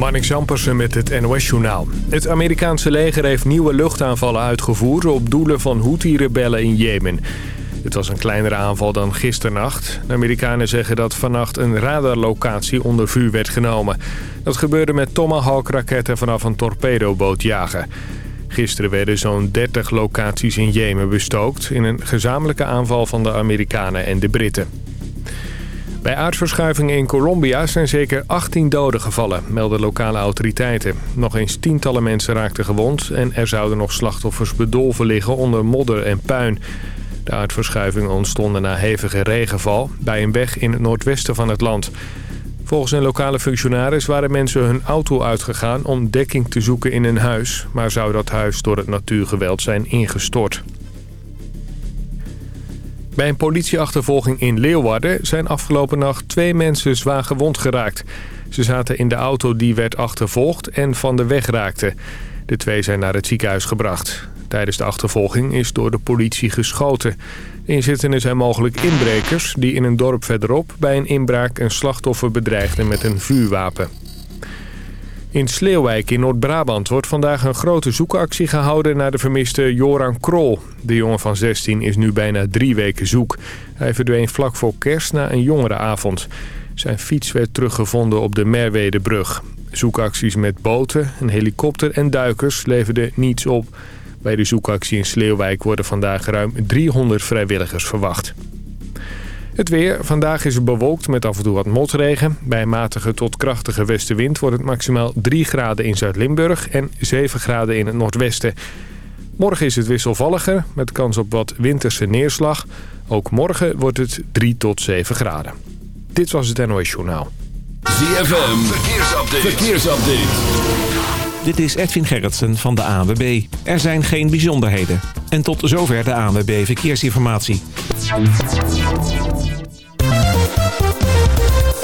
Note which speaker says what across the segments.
Speaker 1: Marnik Zampersen met het NOS-journaal. Het Amerikaanse leger heeft nieuwe luchtaanvallen uitgevoerd... op doelen van Houthi-rebellen in Jemen. Het was een kleinere aanval dan gisternacht. De Amerikanen zeggen dat vannacht een radarlocatie onder vuur werd genomen. Dat gebeurde met Tomahawk-raketten vanaf een torpedoboot jagen. Gisteren werden zo'n 30 locaties in Jemen bestookt... in een gezamenlijke aanval van de Amerikanen en de Britten. Bij aardverschuivingen in Colombia zijn zeker 18 doden gevallen, melden lokale autoriteiten. Nog eens tientallen mensen raakten gewond en er zouden nog slachtoffers bedolven liggen onder modder en puin. De aardverschuivingen ontstonden na hevige regenval bij een weg in het noordwesten van het land. Volgens een lokale functionaris waren mensen hun auto uitgegaan om dekking te zoeken in een huis... maar zou dat huis door het natuurgeweld zijn ingestort. Bij een politieachtervolging in Leeuwarden zijn afgelopen nacht twee mensen zwaar gewond geraakt. Ze zaten in de auto die werd achtervolgd en van de weg raakte. De twee zijn naar het ziekenhuis gebracht. Tijdens de achtervolging is door de politie geschoten. De inzittenden zijn mogelijk inbrekers die in een dorp verderop bij een inbraak een slachtoffer bedreigden met een vuurwapen. In Sleeuwijk in Noord-Brabant wordt vandaag een grote zoekactie gehouden naar de vermiste Joran Krol. De jongen van 16 is nu bijna drie weken zoek. Hij verdween vlak voor kerst na een jongerenavond. Zijn fiets werd teruggevonden op de Merwedebrug. Zoekacties met boten, een helikopter en duikers leverden niets op. Bij de zoekactie in Sleeuwijk worden vandaag ruim 300 vrijwilligers verwacht. Het weer. Vandaag is het bewolkt met af en toe wat motregen. Bij matige tot krachtige westenwind wordt het maximaal 3 graden in Zuid-Limburg en 7 graden in het noordwesten. Morgen is het wisselvalliger met kans op wat winterse neerslag. Ook morgen wordt het 3 tot 7 graden. Dit was het NOS Journaal.
Speaker 2: ZFM. Verkeersupdate. Verkeersupdate.
Speaker 3: Dit is Edwin Gerritsen van de ANWB. Er zijn geen bijzonderheden. En tot zover de ANWB Verkeersinformatie.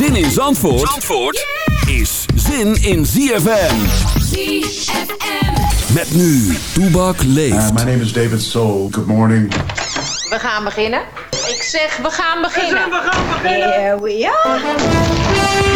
Speaker 2: Zin in Zandvoort, Zandvoort is zin in ZFM.
Speaker 4: ZFM.
Speaker 2: Met nu, Toebak leeft.
Speaker 5: Uh, my name is David Soul. Good morning.
Speaker 6: We gaan beginnen. Ik zeg, we gaan beginnen.
Speaker 7: We gaan beginnen.
Speaker 6: Here we are.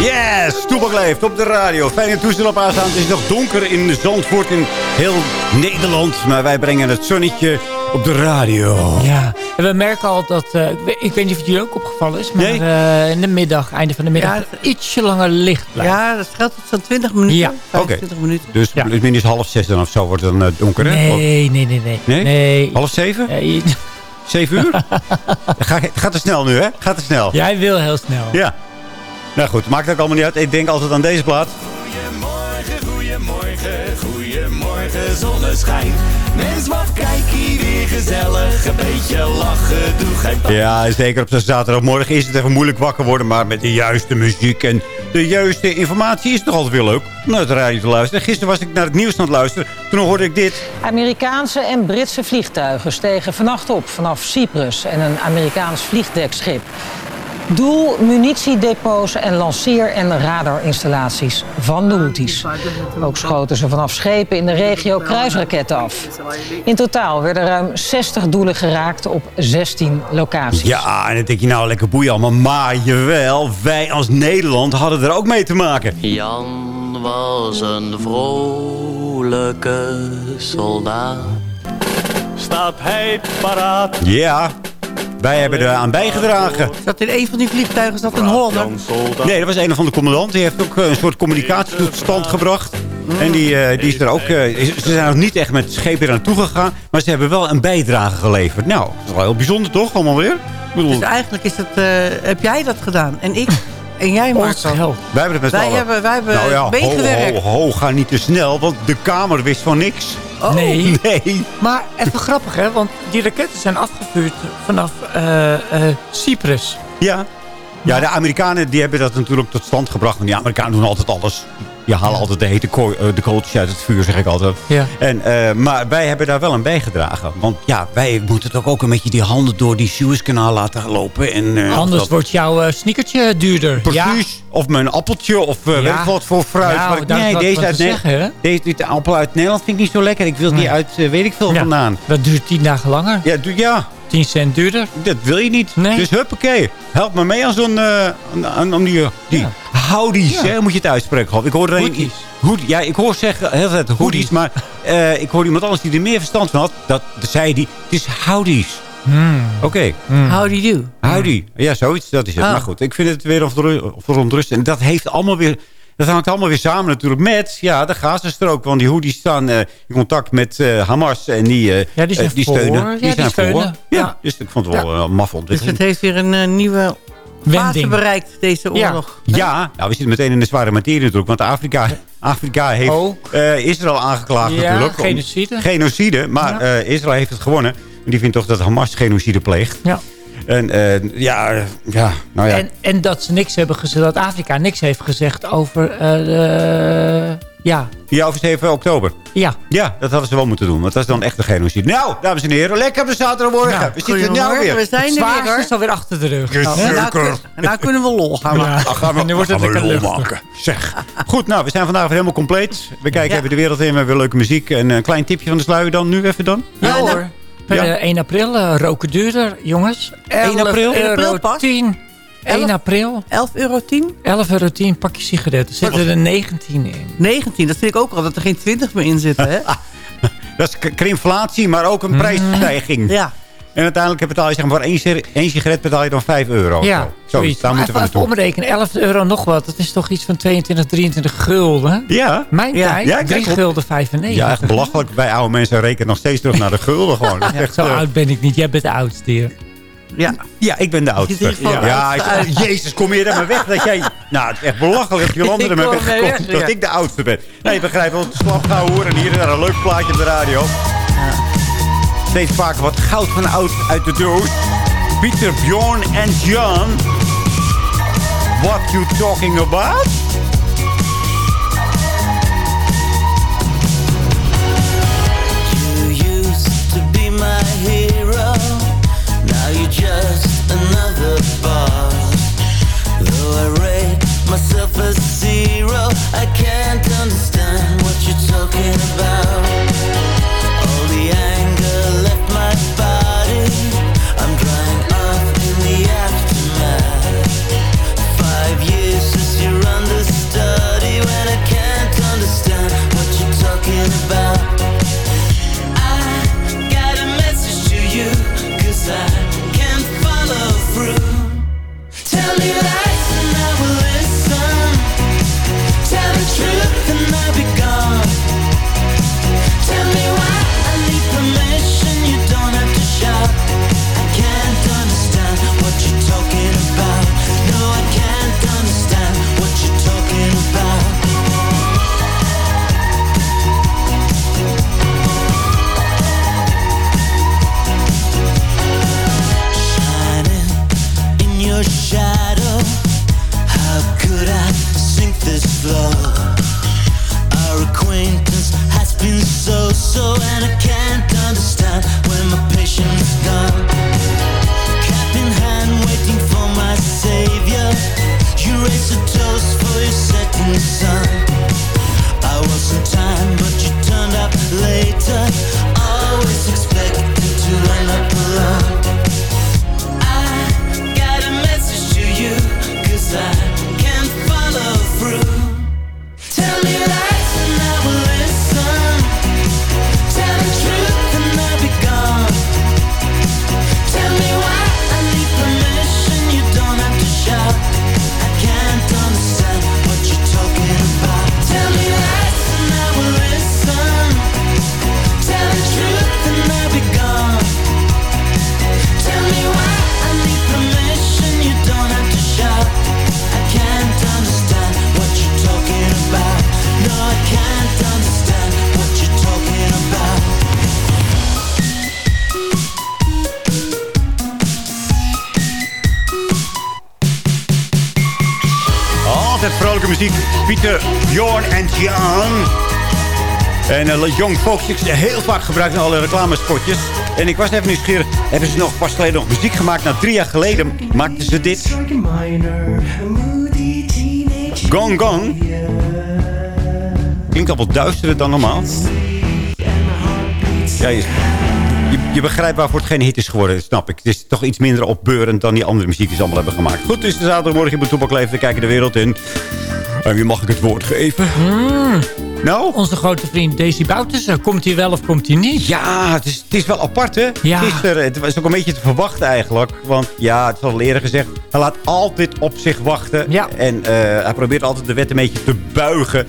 Speaker 8: Yes, Toebak leeft op de radio. Fijne toestel op aanstaan. Het is nog donker in Zandvoort in heel Nederland. Maar wij brengen het zonnetje op de radio.
Speaker 7: Ja, en we merken al dat, uh, ik, weet, ik, weet, niet of het jullie ook opgevallen is, maar
Speaker 8: Nee.
Speaker 7: uh, in de middag, einde van de middag,
Speaker 9: Ja,
Speaker 7: ietsje langer licht blijft.
Speaker 9: Ja, dat geldt tot zo'n 20 minuten.
Speaker 7: Ja.
Speaker 9: 25 minuten.
Speaker 8: Dus
Speaker 7: Ja.
Speaker 8: minstens half zes dan of zo wordt het dan uh, donker, hè?
Speaker 7: Nee, nee, nee, nee.
Speaker 8: Nee?
Speaker 7: nee.
Speaker 8: Half zeven?
Speaker 7: Nee,
Speaker 8: Zeven uur? Ga, het gaat te snel nu, hè? Gaat te snel.
Speaker 7: Jij wil heel snel.
Speaker 8: Ja. Nou goed, maakt ook allemaal niet uit. Ik denk altijd aan deze plaat.
Speaker 10: Goedemorgen, goedemorgen, goedemorgen zonneschijn. Mens, wat kijk hier weer gezellig. Een beetje lachen, doe geen pijn.
Speaker 8: Ja, zeker op de zaterdagmorgen is het even moeilijk wakker worden. Maar met de juiste muziek en de juiste informatie is het toch altijd weer leuk om naar het radio te luisteren. Gisteren was ik naar het nieuws aan het luisteren. Toen hoorde ik dit.
Speaker 11: Amerikaanse en Britse vliegtuigen stegen vannacht op vanaf Cyprus en een Amerikaans vliegdekschip. Doel, munitiedepots en lanceer- en radarinstallaties van de Houthis. Ook schoten ze vanaf schepen in de regio kruisraketten af. In totaal werden ruim 60 doelen geraakt op 16 locaties.
Speaker 8: Ja, en dan denk je nou lekker boeien allemaal. Maar jawel, wij als Nederland hadden er ook mee te maken.
Speaker 12: Jan was een vrolijke soldaat.
Speaker 10: Staat hij paraat.
Speaker 8: Ja, wij hebben er aan bijgedragen.
Speaker 9: Zat in een van die vliegtuigen zat een Hollander.
Speaker 8: Nee, dat was een van de commandant. Die heeft ook eh, een soort communicatie tot stand gebracht. En die, eh, die is er ook... eh, is- ze zijn nog niet echt met schepen er naartoe gegaan. Maar ze hebben wel een bijdrage geleverd. Nou, dat is wel heel bijzonder toch? Allemaal weer? Ik bedoel,
Speaker 9: Dus eigenlijk is het, eh, heb jij dat gedaan. En ik. En jij,
Speaker 7: geld.
Speaker 8: wij hebben het met z'n
Speaker 9: Wij hebben, wij hebben
Speaker 8: nou ja, ho,
Speaker 9: meegewerkt.
Speaker 8: ho, ho, ga niet te snel. Want de Kamer wist van niks.
Speaker 9: Oh,
Speaker 7: Nee.
Speaker 8: Nee.
Speaker 7: Maar even grappig, hè? Want die raketten zijn afgevuurd vanaf eh, eh, Cyprus.
Speaker 8: Ja. Ja, de Amerikanen die hebben dat natuurlijk tot stand gebracht. Want die Amerikanen doen altijd alles Die halen altijd de hete kooi- eh, de kooltjes uit het vuur, zeg ik altijd.
Speaker 7: Ja.
Speaker 8: En, eh, maar wij hebben daar wel aan bijgedragen. Want ja, wij moeten toch ook een beetje die handen door die Suezkanaal laten lopen. En, eh,
Speaker 7: Anders
Speaker 8: dat-
Speaker 7: wordt jouw eh, sneakertje duurder. Ja.
Speaker 8: Precies. Of mijn appeltje, of
Speaker 7: Ja.
Speaker 8: weet ik wat voor fruit.
Speaker 7: Nou,
Speaker 8: ik- nee, deze uit
Speaker 7: zeggen,
Speaker 8: deze, deze appel uit Nederland vind ik niet zo lekker. Ik wil die uit weet ik veel
Speaker 7: Ja.
Speaker 8: vandaan.
Speaker 7: Dat duurt tien dagen langer.
Speaker 8: Ja, ja,
Speaker 7: 10 cent duurder.
Speaker 8: dat wil je niet.
Speaker 7: Nee.
Speaker 8: Dus huppakee. Help me mee aan zo'n... eh, aan, aan, aan die, die
Speaker 7: Ja.
Speaker 8: houdies, hè, moet je het uitspreken. geloof Ik hoor er een... Hoed, ja, ik hoor zeggen heel veel hoodies,
Speaker 7: Hoodies.
Speaker 8: maar eh, ik hoor iemand anders die er meer verstand van had. Dat, dat zei die, het is houdies.
Speaker 7: Hmm.
Speaker 8: Oké,
Speaker 9: How do you do?
Speaker 8: howdy. Ja, zoiets, dat is het.
Speaker 9: Ah.
Speaker 8: Maar goed, ik vind het weer verontrust. En dat heeft allemaal weer... Dat hangt allemaal weer samen natuurlijk met ja, de Gazastrook. Want die hoodies staan eh, in contact met eh, Hamas. En die, eh,
Speaker 7: Ja, die zijn voor.
Speaker 8: steunen.
Speaker 7: Ja,
Speaker 8: Die
Speaker 7: die
Speaker 8: zijn voor.
Speaker 7: steunen.
Speaker 8: Ja,
Speaker 7: Ja.
Speaker 8: dus ik vond het wel een maf
Speaker 9: Dus het heeft weer een nieuwe fase
Speaker 7: Wending.
Speaker 9: bereikt, deze
Speaker 7: Ja.
Speaker 9: oorlog.
Speaker 8: Ja, nou, we zitten meteen in de zware materie natuurlijk. Want Afrika, Afrika heeft
Speaker 7: Oh.
Speaker 8: Israël aangeklaagd
Speaker 7: Ja,
Speaker 8: natuurlijk. om-
Speaker 7: genocide.
Speaker 8: Genocide, maar
Speaker 7: Ja.
Speaker 8: Israël heeft het gewonnen. En die vindt toch dat Hamas genocide pleegt.
Speaker 7: Ja.
Speaker 8: En eh, ja, ja, nou ja.
Speaker 7: En, en dat ze niks hebben gezegd, dat Afrika niks heeft gezegd over eh, de... Ja,
Speaker 8: Ja, over 7 oktober.
Speaker 7: ja.
Speaker 8: Ja, dat hadden ze wel moeten doen. Want dat is dan echt een genocide. Nou, dames en heren, lekker op de zaterdagmorgen.
Speaker 7: Nou,
Speaker 8: we zitten er nou weer.
Speaker 9: we zijn
Speaker 7: Het
Speaker 9: er weer hoor.
Speaker 7: is alweer achter de rug.
Speaker 9: Nou,
Speaker 8: Zeker.
Speaker 9: nou, kun- nou kunnen we lol gaan maken.
Speaker 8: Gaan we,
Speaker 7: En nu wordt het lekker
Speaker 8: lol maken. Zeg. Goed, nou, we zijn vandaag weer helemaal compleet. We kijken
Speaker 9: Ja.
Speaker 8: even de wereld in. We hebben leuke muziek. En een klein tipje van de sluier dan. Nu even dan.
Speaker 7: Ja,
Speaker 9: Ja,
Speaker 7: hoor. Per
Speaker 8: Ja.
Speaker 7: eh, 1 april eh, roken duurder, jongens.
Speaker 8: 1 april?
Speaker 7: 11
Speaker 9: april pas?
Speaker 7: 10. 1
Speaker 9: 11?
Speaker 7: april,
Speaker 9: 11,10 euro?
Speaker 7: 11 euro 10 pakje sigaretten. Zitten er 19 in.
Speaker 9: 19, dat vind ik ook al, dat er geen 20 meer in zitten. Hè?
Speaker 8: Dat is k- inflatie, maar ook een prijsstijging.
Speaker 9: Ja.
Speaker 8: En uiteindelijk betaal je zeg maar, voor één, sigaret- één sigaret betaal je dan 5 euro.
Speaker 7: Ja,
Speaker 8: Zo,
Speaker 7: zoiets.
Speaker 8: daar moeten we naartoe.
Speaker 7: omrekenen, 11 euro nog wat. Dat is toch iets van 22, 23 gulden?
Speaker 8: Ja.
Speaker 7: Mijn
Speaker 9: Ja.
Speaker 7: tijd,
Speaker 8: Ja, kijk,
Speaker 7: 3
Speaker 8: klopt.
Speaker 7: gulden 95.
Speaker 8: Ja, echt belachelijk. Wij oude mensen rekenen nog steeds terug naar de gulden gewoon. Dat
Speaker 7: Ja,
Speaker 8: echt,
Speaker 7: zo
Speaker 8: eh,
Speaker 7: oud ben ik niet. Jij bent de oudste hier.
Speaker 9: ja.
Speaker 8: Ja, ik ben de oudste. ja, ik-
Speaker 9: uit.
Speaker 8: Jezus, kom je er maar weg dat jij... Nou, het is echt belachelijk dat Jolanda er maar weg dat
Speaker 9: ja.
Speaker 8: ik de oudste ben. Nee, je begrijpt wel, slap gaan horen en hier en daar een leuk plaatje op de radio. Steeds vaker wat goud van oud uit de doos. Pieter, Bjorn en John. What you talking about? En uh, Young Fox is heel vaak gebruikt in alle reclamespotjes. En ik was even nieuwsgierig. Hebben ze nog pas geleden nog muziek gemaakt? Nou, drie jaar geleden maakten ze dit. Gong Gong. Klinkt al wat duisterder dan normaal. Ja, je, je, begrijpt waarvoor het geen hit is geworden, snap ik. Het is toch iets minder opbeurend dan die andere muziek die ze allemaal hebben gemaakt. Goed, is de zaterdagmorgen in Toepak Leven. We kijken de wereld in. En wie mag ik het woord geven? Nou?
Speaker 7: Onze grote vriend Daisy Boutussen. Komt hij wel of komt hij niet?
Speaker 8: Ja, het is, het is wel apart, hè?
Speaker 7: Ja.
Speaker 8: Gisteren, het was ook een beetje te verwachten eigenlijk. Want ja, het is al eerder gezegd. Hij laat altijd op zich wachten.
Speaker 7: Ja.
Speaker 8: En eh, hij probeert altijd de wet een beetje te buigen.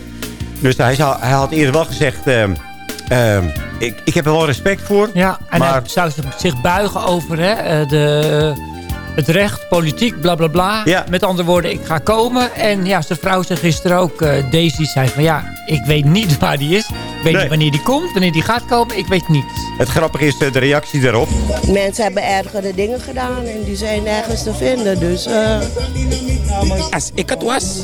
Speaker 8: Dus hij, zou, hij had eerder wel gezegd... ehm, ik, ik heb er wel respect voor.
Speaker 7: Ja, en
Speaker 8: maar
Speaker 7: hij zou zich- zich buigen over hè, eh, de, het recht, politiek, bla bla bla.
Speaker 8: Ja.
Speaker 7: Met andere woorden, ik ga komen. En ja, zijn vrouw zei gisteren ook, eh, Daisy zei van ja, ik weet niet waar die is. Ik weet
Speaker 8: Nee.
Speaker 7: niet wanneer die komt, wanneer die gaat komen. Ik weet niet.
Speaker 8: het grappige is eh, de reactie daarop.
Speaker 4: Mensen hebben ergere dingen gedaan en die zijn nergens te vinden. Dus eh,
Speaker 13: Als ik het was,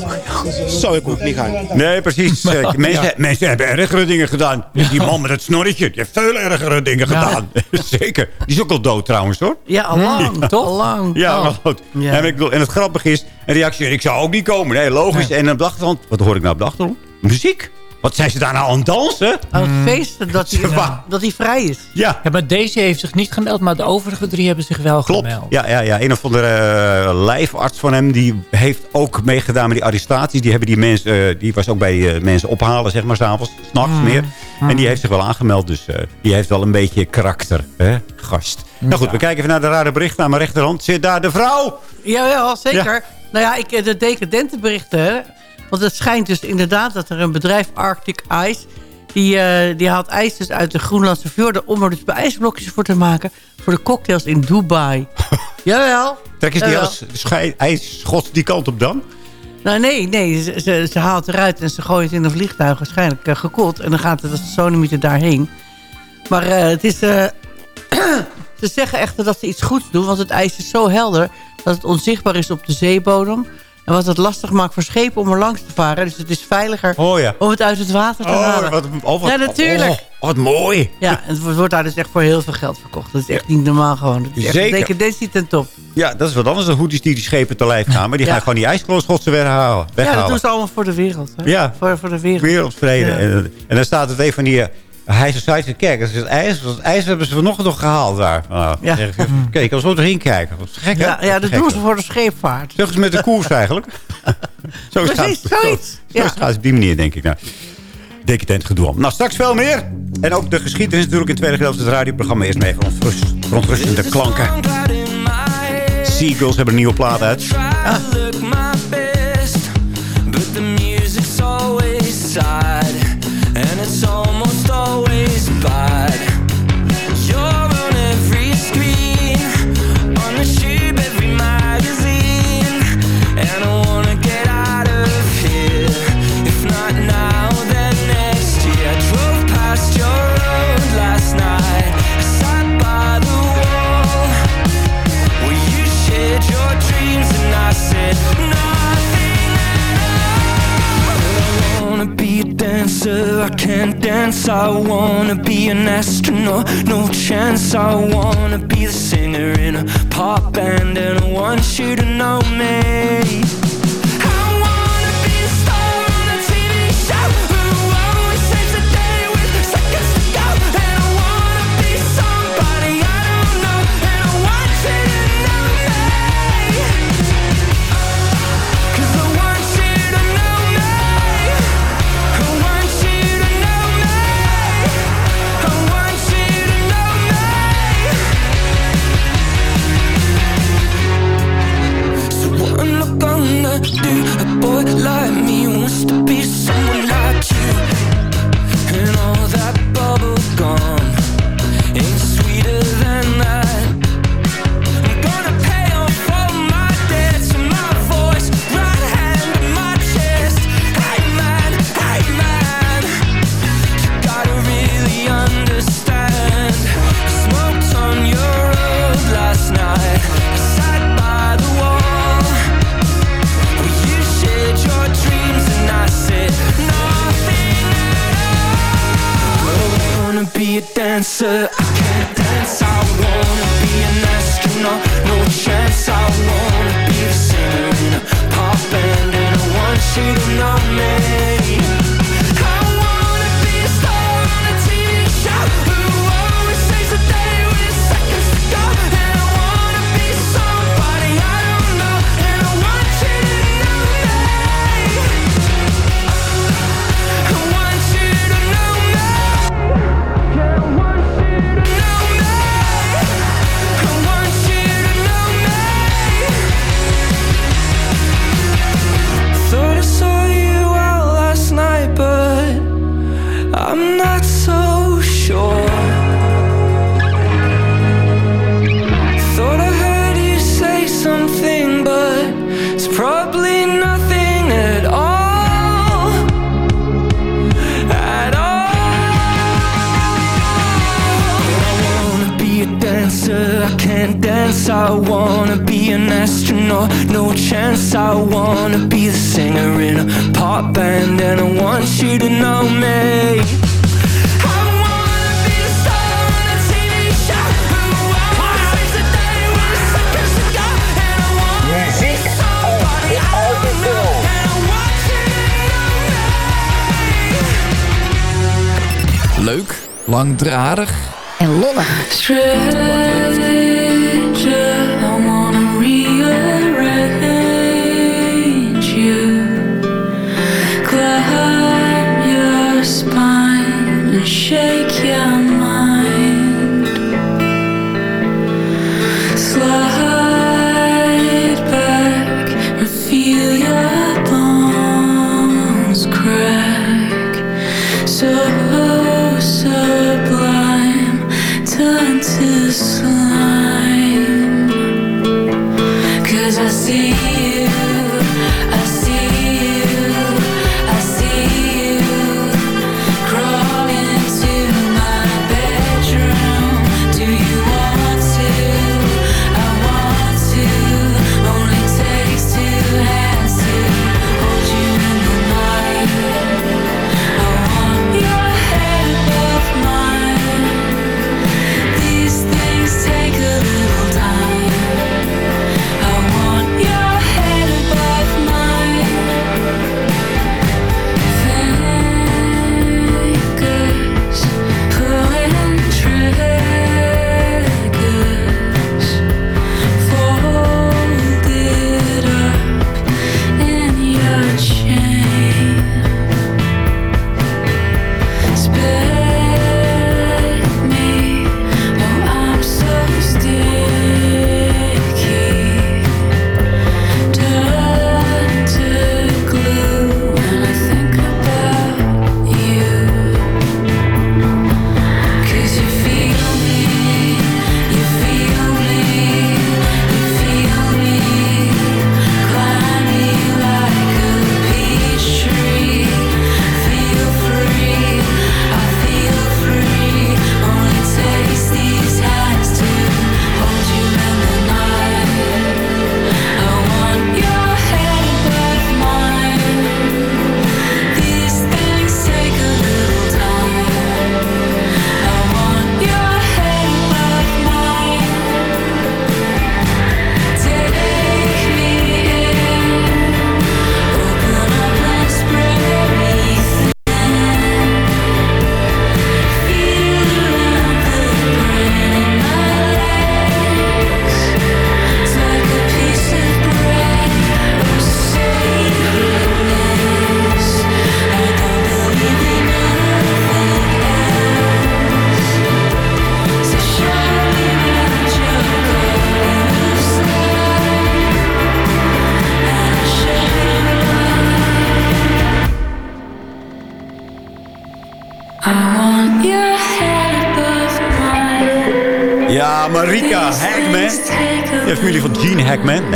Speaker 13: zou ik ook niet gaan.
Speaker 8: Nee, precies.
Speaker 7: Maar,
Speaker 8: mensen,
Speaker 7: ja.
Speaker 8: mensen hebben ergere dingen gedaan. Die man met het snorretje, die heeft veel ergere dingen
Speaker 7: Ja.
Speaker 8: gedaan. Zeker. Die is ook al dood trouwens, hoor.
Speaker 9: Ja, al lang.
Speaker 7: Ja, toch?
Speaker 9: Al lang.
Speaker 8: Ja,
Speaker 9: Oh.
Speaker 8: maar goed.
Speaker 9: Ja.
Speaker 8: En, ik bedoel, en het grappige is, een reactie, ik zou ook niet komen. Nee, logisch. En op de achtergrond, wat hoor ik nou op de achtergrond? Muziek. Wat zijn ze daar nou aan het dansen?
Speaker 9: Aan het feesten dat hij,
Speaker 8: Ja.
Speaker 9: dat hij vrij is.
Speaker 8: Ja,
Speaker 7: Ja, maar Daisy heeft zich niet gemeld, maar de overige drie hebben zich wel
Speaker 8: klopt.
Speaker 7: gemeld.
Speaker 8: Ja, ja, ja. Een of andere eh, lijfarts van hem, die heeft ook meegedaan met die arrestaties. Die, hebben die, mensen, eh, die was ook bij eh, mensen ophalen, zeg maar, s'avonds. S'nachts
Speaker 7: Mm.
Speaker 8: meer. En die heeft zich wel aangemeld, dus eh, die heeft wel een beetje karakter, hè, gast. Nou goed, we kijken even naar de rare berichten. Aan mijn rechterhand zit daar de vrouw.
Speaker 9: Jawel, zeker. Nou ja, ik, de decadente berichten. Want het schijnt dus inderdaad dat er een bedrijf, Arctic Ice... die, eh, die haalt ijs dus uit de Groenlandse fjorden... om er dus ijsblokjes voor te maken... voor de cocktails in Dubai. Jawel.
Speaker 8: Trek eens die
Speaker 9: Jawel.
Speaker 8: ijs- schei- ijsschot die kant op dan?
Speaker 9: Nou nee, nee ze, ze, ze haalt eruit en ze gooit het in een vliegtuig. Waarschijnlijk uh, gekoeld. En dan gaat het als de sonemieter daarheen. Maar eh, het is... ze zeggen echter dat ze iets goeds doen. Want het ijs is zo helder dat het onzichtbaar is op de zeebodem. En wat het lastig maakt voor schepen om er langs te varen. Dus het is veiliger
Speaker 8: Oh ja.
Speaker 9: om het uit het water te
Speaker 8: Oh,
Speaker 9: halen.
Speaker 8: wat, oh, wat,
Speaker 9: ja, natuurlijk.
Speaker 8: oh, wat mooi.
Speaker 9: Ja, en het wordt daar dus echt voor heel veel geld verkocht. Dat is echt niet normaal gewoon. Dat is echt
Speaker 8: Zeker.
Speaker 9: decadentie ten top.
Speaker 8: Ja, dat is wat anders dan hoedies die die schepen te lijf gaan. Maar die gaan gewoon die ijsklooschotsen weghalen.
Speaker 9: Ja, dat
Speaker 8: weghalen.
Speaker 9: doen ze allemaal voor de wereld. Hè?
Speaker 8: Ja.
Speaker 9: Voor, voor de wereld.
Speaker 8: Wereldvrede. En, en dan staat het een van Hij Society, kijk, dat is het ijs. Dat ijs hebben ze vanochtend nog gehaald daar. Nou,
Speaker 9: Ja.
Speaker 8: ik, Kijk, ik kan zo doorheen kijken. Wat gek, hè?
Speaker 9: Ja, ja, dat doen ze voor de scheepvaart.
Speaker 8: Zeg eens met de koers eigenlijk. zo is het
Speaker 9: Precies,
Speaker 8: gaat-
Speaker 9: zoiets.
Speaker 8: Zo, zo
Speaker 9: Ja.
Speaker 8: gaat het op die manier, denk ik. Nou, decadent gedoe. Nou, straks veel meer. En ook de geschiedenis natuurlijk in het tweede gedeelte van het radioprogramma. Even ontrust, verontrustende klanken. Seagulls hebben een nieuwe plaat uit.
Speaker 14: I goodbye. Can't. I wanna be an astronaut, no chance. I wanna be the singer in a pop band, and I want you to know me. Be a
Speaker 10: dancer. I can't dance. I wanna be an astronaut. No chance. I wanna be a singer in a pop band, and I want you to know me. I wanna be an astronaut, no chance. I wanna be the singer in a pop band, and I want you to know me. I wanna be a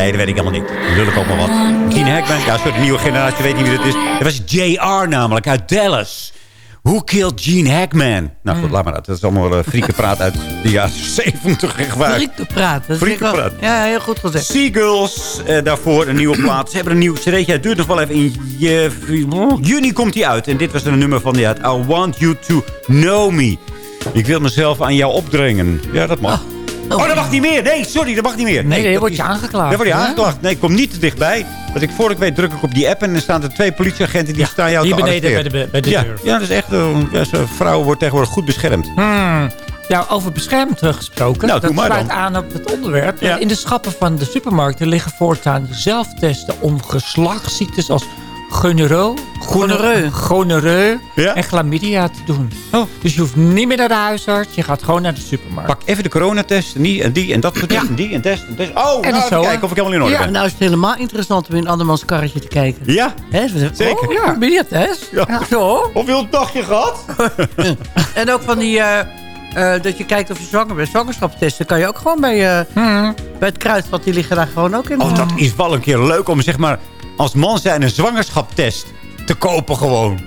Speaker 8: Nee, dat weet ik helemaal niet. Wil ik ook maar wat. Gene Hackman, ja, een soort nieuwe generatie weet niet wie dat is. Dat was JR namelijk, uit Dallas. Who killed Gene Hackman? Nou goed, laat maar dat. Dat is allemaal uh, friekenpraat uit de jaren 70. Echt waar.
Speaker 9: Friekenpraat.
Speaker 8: Friekenpraat.
Speaker 9: Ja, heel goed gezegd.
Speaker 8: Seagulls, eh, daarvoor een nieuwe plaat. Ze hebben een nieuw cd'tje. Het duurt nog wel even. In juni komt hij uit. En dit was een nummer van die uit I Want You To Know Me. Ik wil mezelf aan jou opdringen. Ja, dat mag. Oh, dat mag niet meer. Nee, sorry, dat mag niet meer.
Speaker 7: Nee, nee,
Speaker 8: dat
Speaker 7: word je aangeklaagd,
Speaker 8: Dan word je
Speaker 7: hè?
Speaker 8: aangeklaagd. Nee, ik kom niet te dichtbij. Wat ik voor ik weet druk ik op die app en dan staan er twee politieagenten die staan jou
Speaker 7: hier
Speaker 8: te
Speaker 7: beneden bij de- bij de
Speaker 8: ja,
Speaker 7: deur.
Speaker 8: Ja, dat is echt... eh, ja, zo'n vrouw wordt tegenwoordig goed beschermd.
Speaker 7: Hmm. Ja, over beschermd eh, gesproken.
Speaker 8: Nou,
Speaker 7: dat sluit aan op het onderwerp.
Speaker 8: Ja.
Speaker 7: In de schappen van de supermarkten liggen voortaan zelftesten om geslachtsziektes als gonoreu,
Speaker 9: Gonoreu.
Speaker 7: gonoreu
Speaker 8: Ja?
Speaker 7: en chlamydia te doen.
Speaker 8: Oh.
Speaker 7: Dus je hoeft niet meer naar de huisarts, je gaat gewoon naar de supermarkt.
Speaker 8: Pak even de coronatest en die en die en dat soort test en die en test en test. Oh, nou, even kijken of ik helemaal in orde
Speaker 9: Ja,
Speaker 8: ben.
Speaker 9: nou is het helemaal interessant om in andermans karretje te kijken.
Speaker 8: Ja,
Speaker 9: Hè?
Speaker 8: Zeker.
Speaker 9: Oh, ja. Hè?
Speaker 8: Ja.
Speaker 9: Zo.
Speaker 8: hoeveel dagje gehad?
Speaker 9: En ook van die... eh, eh, dat je kijkt of je zwanger bent. Zwangerschapstesten kan je ook gewoon bij, eh, bij het kruidvat. Die liggen daar gewoon ook in.
Speaker 8: Oh, dat is wel een keer leuk om zeg maar als man zijn een zwangerschapstest te kopen gewoon.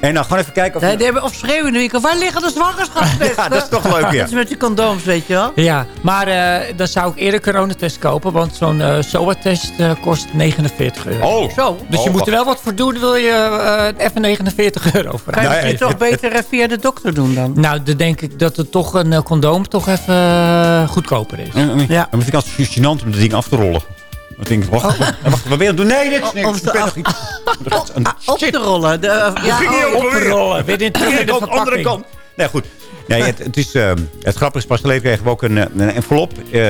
Speaker 8: En dan gewoon even kijken of...
Speaker 9: Nee, die hebben of schreeuwen in de winkel. Waar liggen de zwangerschapstesten?
Speaker 8: Ja, dat is toch leuk, ja.
Speaker 9: Dat is met die condooms, weet je wel.
Speaker 7: Ja, maar eh, dan zou ik eerder coronatest kopen, want zo'n eh SOA-test eh, kost 49 euro.
Speaker 8: Oh,
Speaker 9: Zo.
Speaker 7: Dus je
Speaker 8: Oh,
Speaker 7: moet er wel wat voor doen, wil je eh, even 49 euro voor
Speaker 9: Kan je
Speaker 8: het-
Speaker 9: toch beter via de dokter doen dan?
Speaker 7: Nou, dan denk ik dat het toch een condoom toch even goedkoper is.
Speaker 8: Ja.
Speaker 9: Ja.
Speaker 8: Dan vind ik altijd gênant om dat ding af te rollen. Dan denk ik, wacht, wacht, wat ben je doen? Nee, dit is niks.
Speaker 9: Of
Speaker 8: Ik ben nog iets- Een-
Speaker 9: Op te rollen. De, ja,
Speaker 8: ging
Speaker 9: oh,
Speaker 8: op.
Speaker 7: Oprollen, weer in de
Speaker 8: de andere kant. Nee, goed. Nee, het, het, is, eh, het grappige is, pas geleden kregen we ook een, eh, een envelop. Eh,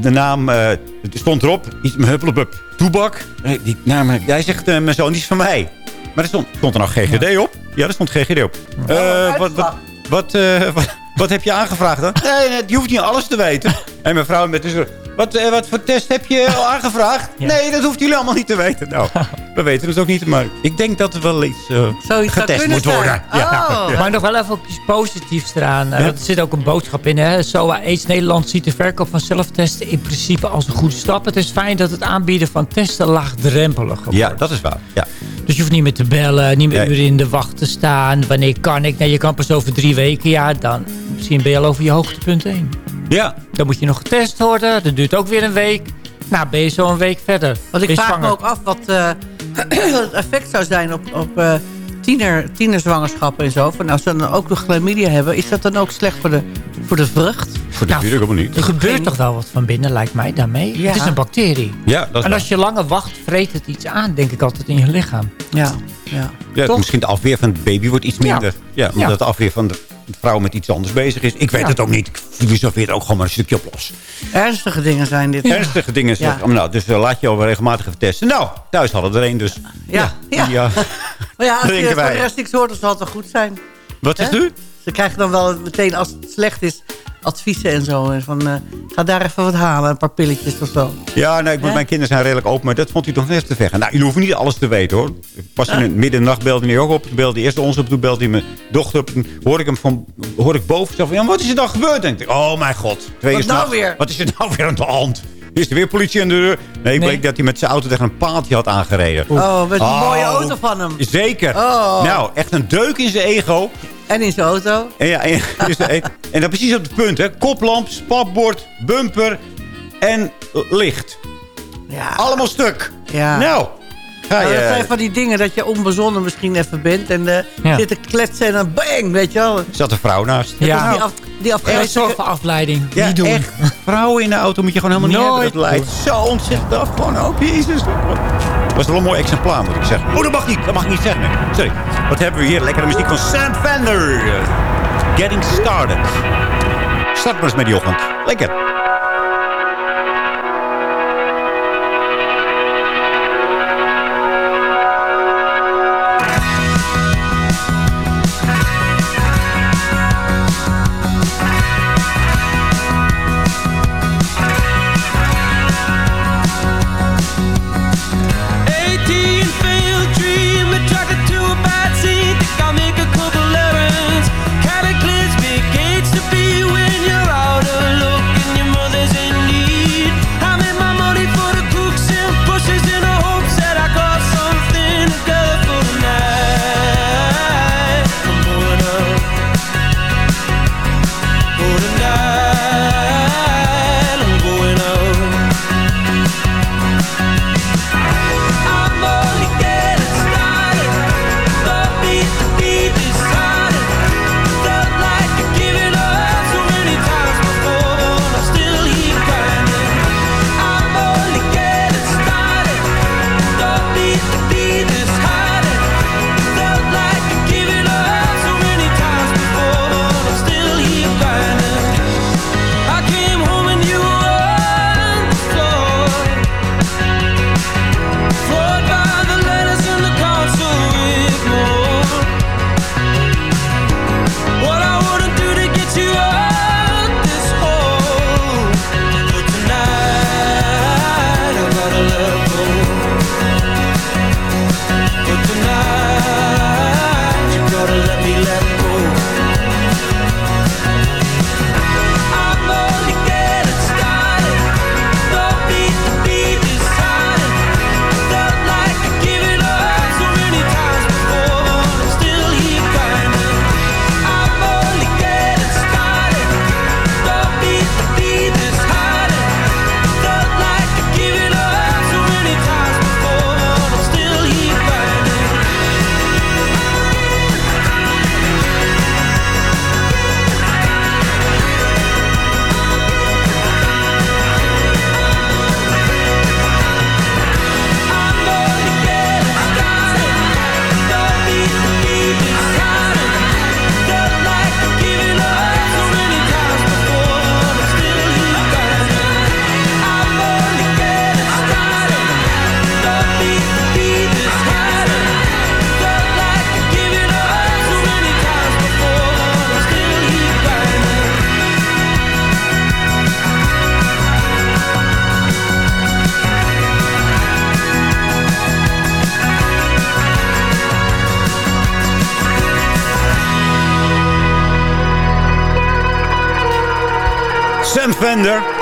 Speaker 8: de naam het stond erop. Iets met huppelpup. Toebak. Nee, die naam, jij zegt, mijn zoon, die is van mij. Maar er stond, stond er nog GGD op. Ja, er stond GGD op. Wat, wat, wat, wat, wat heb je aangevraagd dan? Nee, nee, je hoeft niet alles te weten. En mijn vrouw met dus, wat, eh, wat voor test heb je al aangevraagd?
Speaker 7: Ja.
Speaker 8: Nee, dat hoeft jullie allemaal niet te weten. Nou, we weten het ook niet, maar ik denk dat er wel iets eh, getest moet worden.
Speaker 9: zijn.
Speaker 8: Ja.
Speaker 9: Oh.
Speaker 7: Maar nog wel even iets positiefs eraan. Eh. Er zit ook een boodschap in. Hè? SOA AIDS Nederland ziet de verkoop van zelftesten in principe als een goede stap. Het is fijn dat het aanbieden van testen laagdrempelig wordt.
Speaker 8: Ja, dat is waar. Ja.
Speaker 7: Dus je hoeft niet meer te bellen, niet meer
Speaker 8: Nee.
Speaker 7: in de wacht te staan. Wanneer kan ik? Nee, je kan pas over drie weken. Ja, dan misschien ben je al over je hoogtepunt heen.
Speaker 8: ja.
Speaker 7: Dan moet je nog getest worden. Dat duurt ook weer een week. Nou, ben je zo een week verder.
Speaker 9: Want ik vraag me ook af wat eh, het effect zou zijn op, op eh, tiener, tienerzwangerschappen en zo. Van als ze dan ook nog chlamydia hebben, is dat dan ook slecht voor de, voor de vrucht?
Speaker 8: Voor de
Speaker 7: Nou,
Speaker 8: helemaal niet.
Speaker 7: Er gebeurt toch wel wat van binnen, lijkt mij, daarmee.
Speaker 9: Ja.
Speaker 7: Het is een bacterie.
Speaker 8: Ja, dat is
Speaker 7: En als je langer wacht, vreet het iets aan, denk ik altijd in je lichaam.
Speaker 9: Ja, ja.
Speaker 8: Ja, misschien de afweer van de baby wordt iets
Speaker 7: Ja.
Speaker 8: minder. Ja, omdat
Speaker 7: Ja.
Speaker 8: de afweer van de vrouw met iets anders bezig is. Ik weet
Speaker 7: Ja.
Speaker 8: het ook niet. Ik filosofeer er ook gewoon maar een stukje op los.
Speaker 9: Ernstige dingen zijn dit.
Speaker 8: Ernstige dingen
Speaker 9: Ja.
Speaker 8: zeg. Nou, dus eh, laat je al regelmatig even testen. Nou, thuis hadden we er één dus.
Speaker 9: Ja, ja.
Speaker 8: Die, eh,
Speaker 9: Maar ja, als je van de rest niks hoort, dan zal het wel goed zijn.
Speaker 8: wat is
Speaker 9: Hè?
Speaker 8: u?
Speaker 9: Ze krijgen dan wel meteen, als het slecht is, adviezen en zo. En van, eh, ga daar even wat halen, een paar pilletjes of zo.
Speaker 8: Ja, nee, ik, mijn kinderen zijn redelijk open, maar dat vond hij toch net te ver. Nou, jullie hoeven niet alles te weten, hoor. Pas in de nacht belde hij ook op. Belde hij eerst ons op, toen belde hij mijn dochter op. Hoor ik hem van, hoor ik boven van, ja, wat is er dan gebeurd? Denk ik, oh mijn god. Twee
Speaker 9: Wat nou weer?
Speaker 8: Wat is er nou weer aan de hand? Is er weer politie aan de deur? Nee, het
Speaker 7: Nee.
Speaker 8: bleek dat hij met zijn auto tegen een paaltje had aangereden.
Speaker 9: Oh, met een
Speaker 8: Oh.
Speaker 9: mooie auto van hem.
Speaker 8: Zeker.
Speaker 9: Oh.
Speaker 8: Nou, echt een deuk in zijn ego.
Speaker 9: En in zijn auto.
Speaker 8: En, ja, en, dus, en, en dan precies op het punt, hè. Koplamp, spatbord, bumper en licht.
Speaker 9: Ja.
Speaker 8: Allemaal stuk.
Speaker 9: Ja.
Speaker 8: Nou, je...
Speaker 9: dat zijn van die dingen dat je onbezonnen misschien even bent. En eh
Speaker 7: Ja.
Speaker 9: zit te kletsen en dan bang, weet je wel.
Speaker 8: zat een vrouw naast.
Speaker 7: Ja.
Speaker 9: Die, af, die afgrijzelijke-
Speaker 7: afleiding.
Speaker 8: Ja,
Speaker 7: Niet doen.
Speaker 8: echt. Vrouwen in de auto moet je gewoon helemaal niet
Speaker 7: Nooit
Speaker 8: hebben. Dat leidt zo ontzettend af. Gewoon, oh jezus. Dat was wel een mooi exemplaar, moet ik zeggen. Oh, dat mag niet. Dat mag ik niet zeggen. Sorry. Wat hebben we hier? Lekkere muziek van Sam Fender. Getting Started. Start maar eens met die ochtend. Lekker.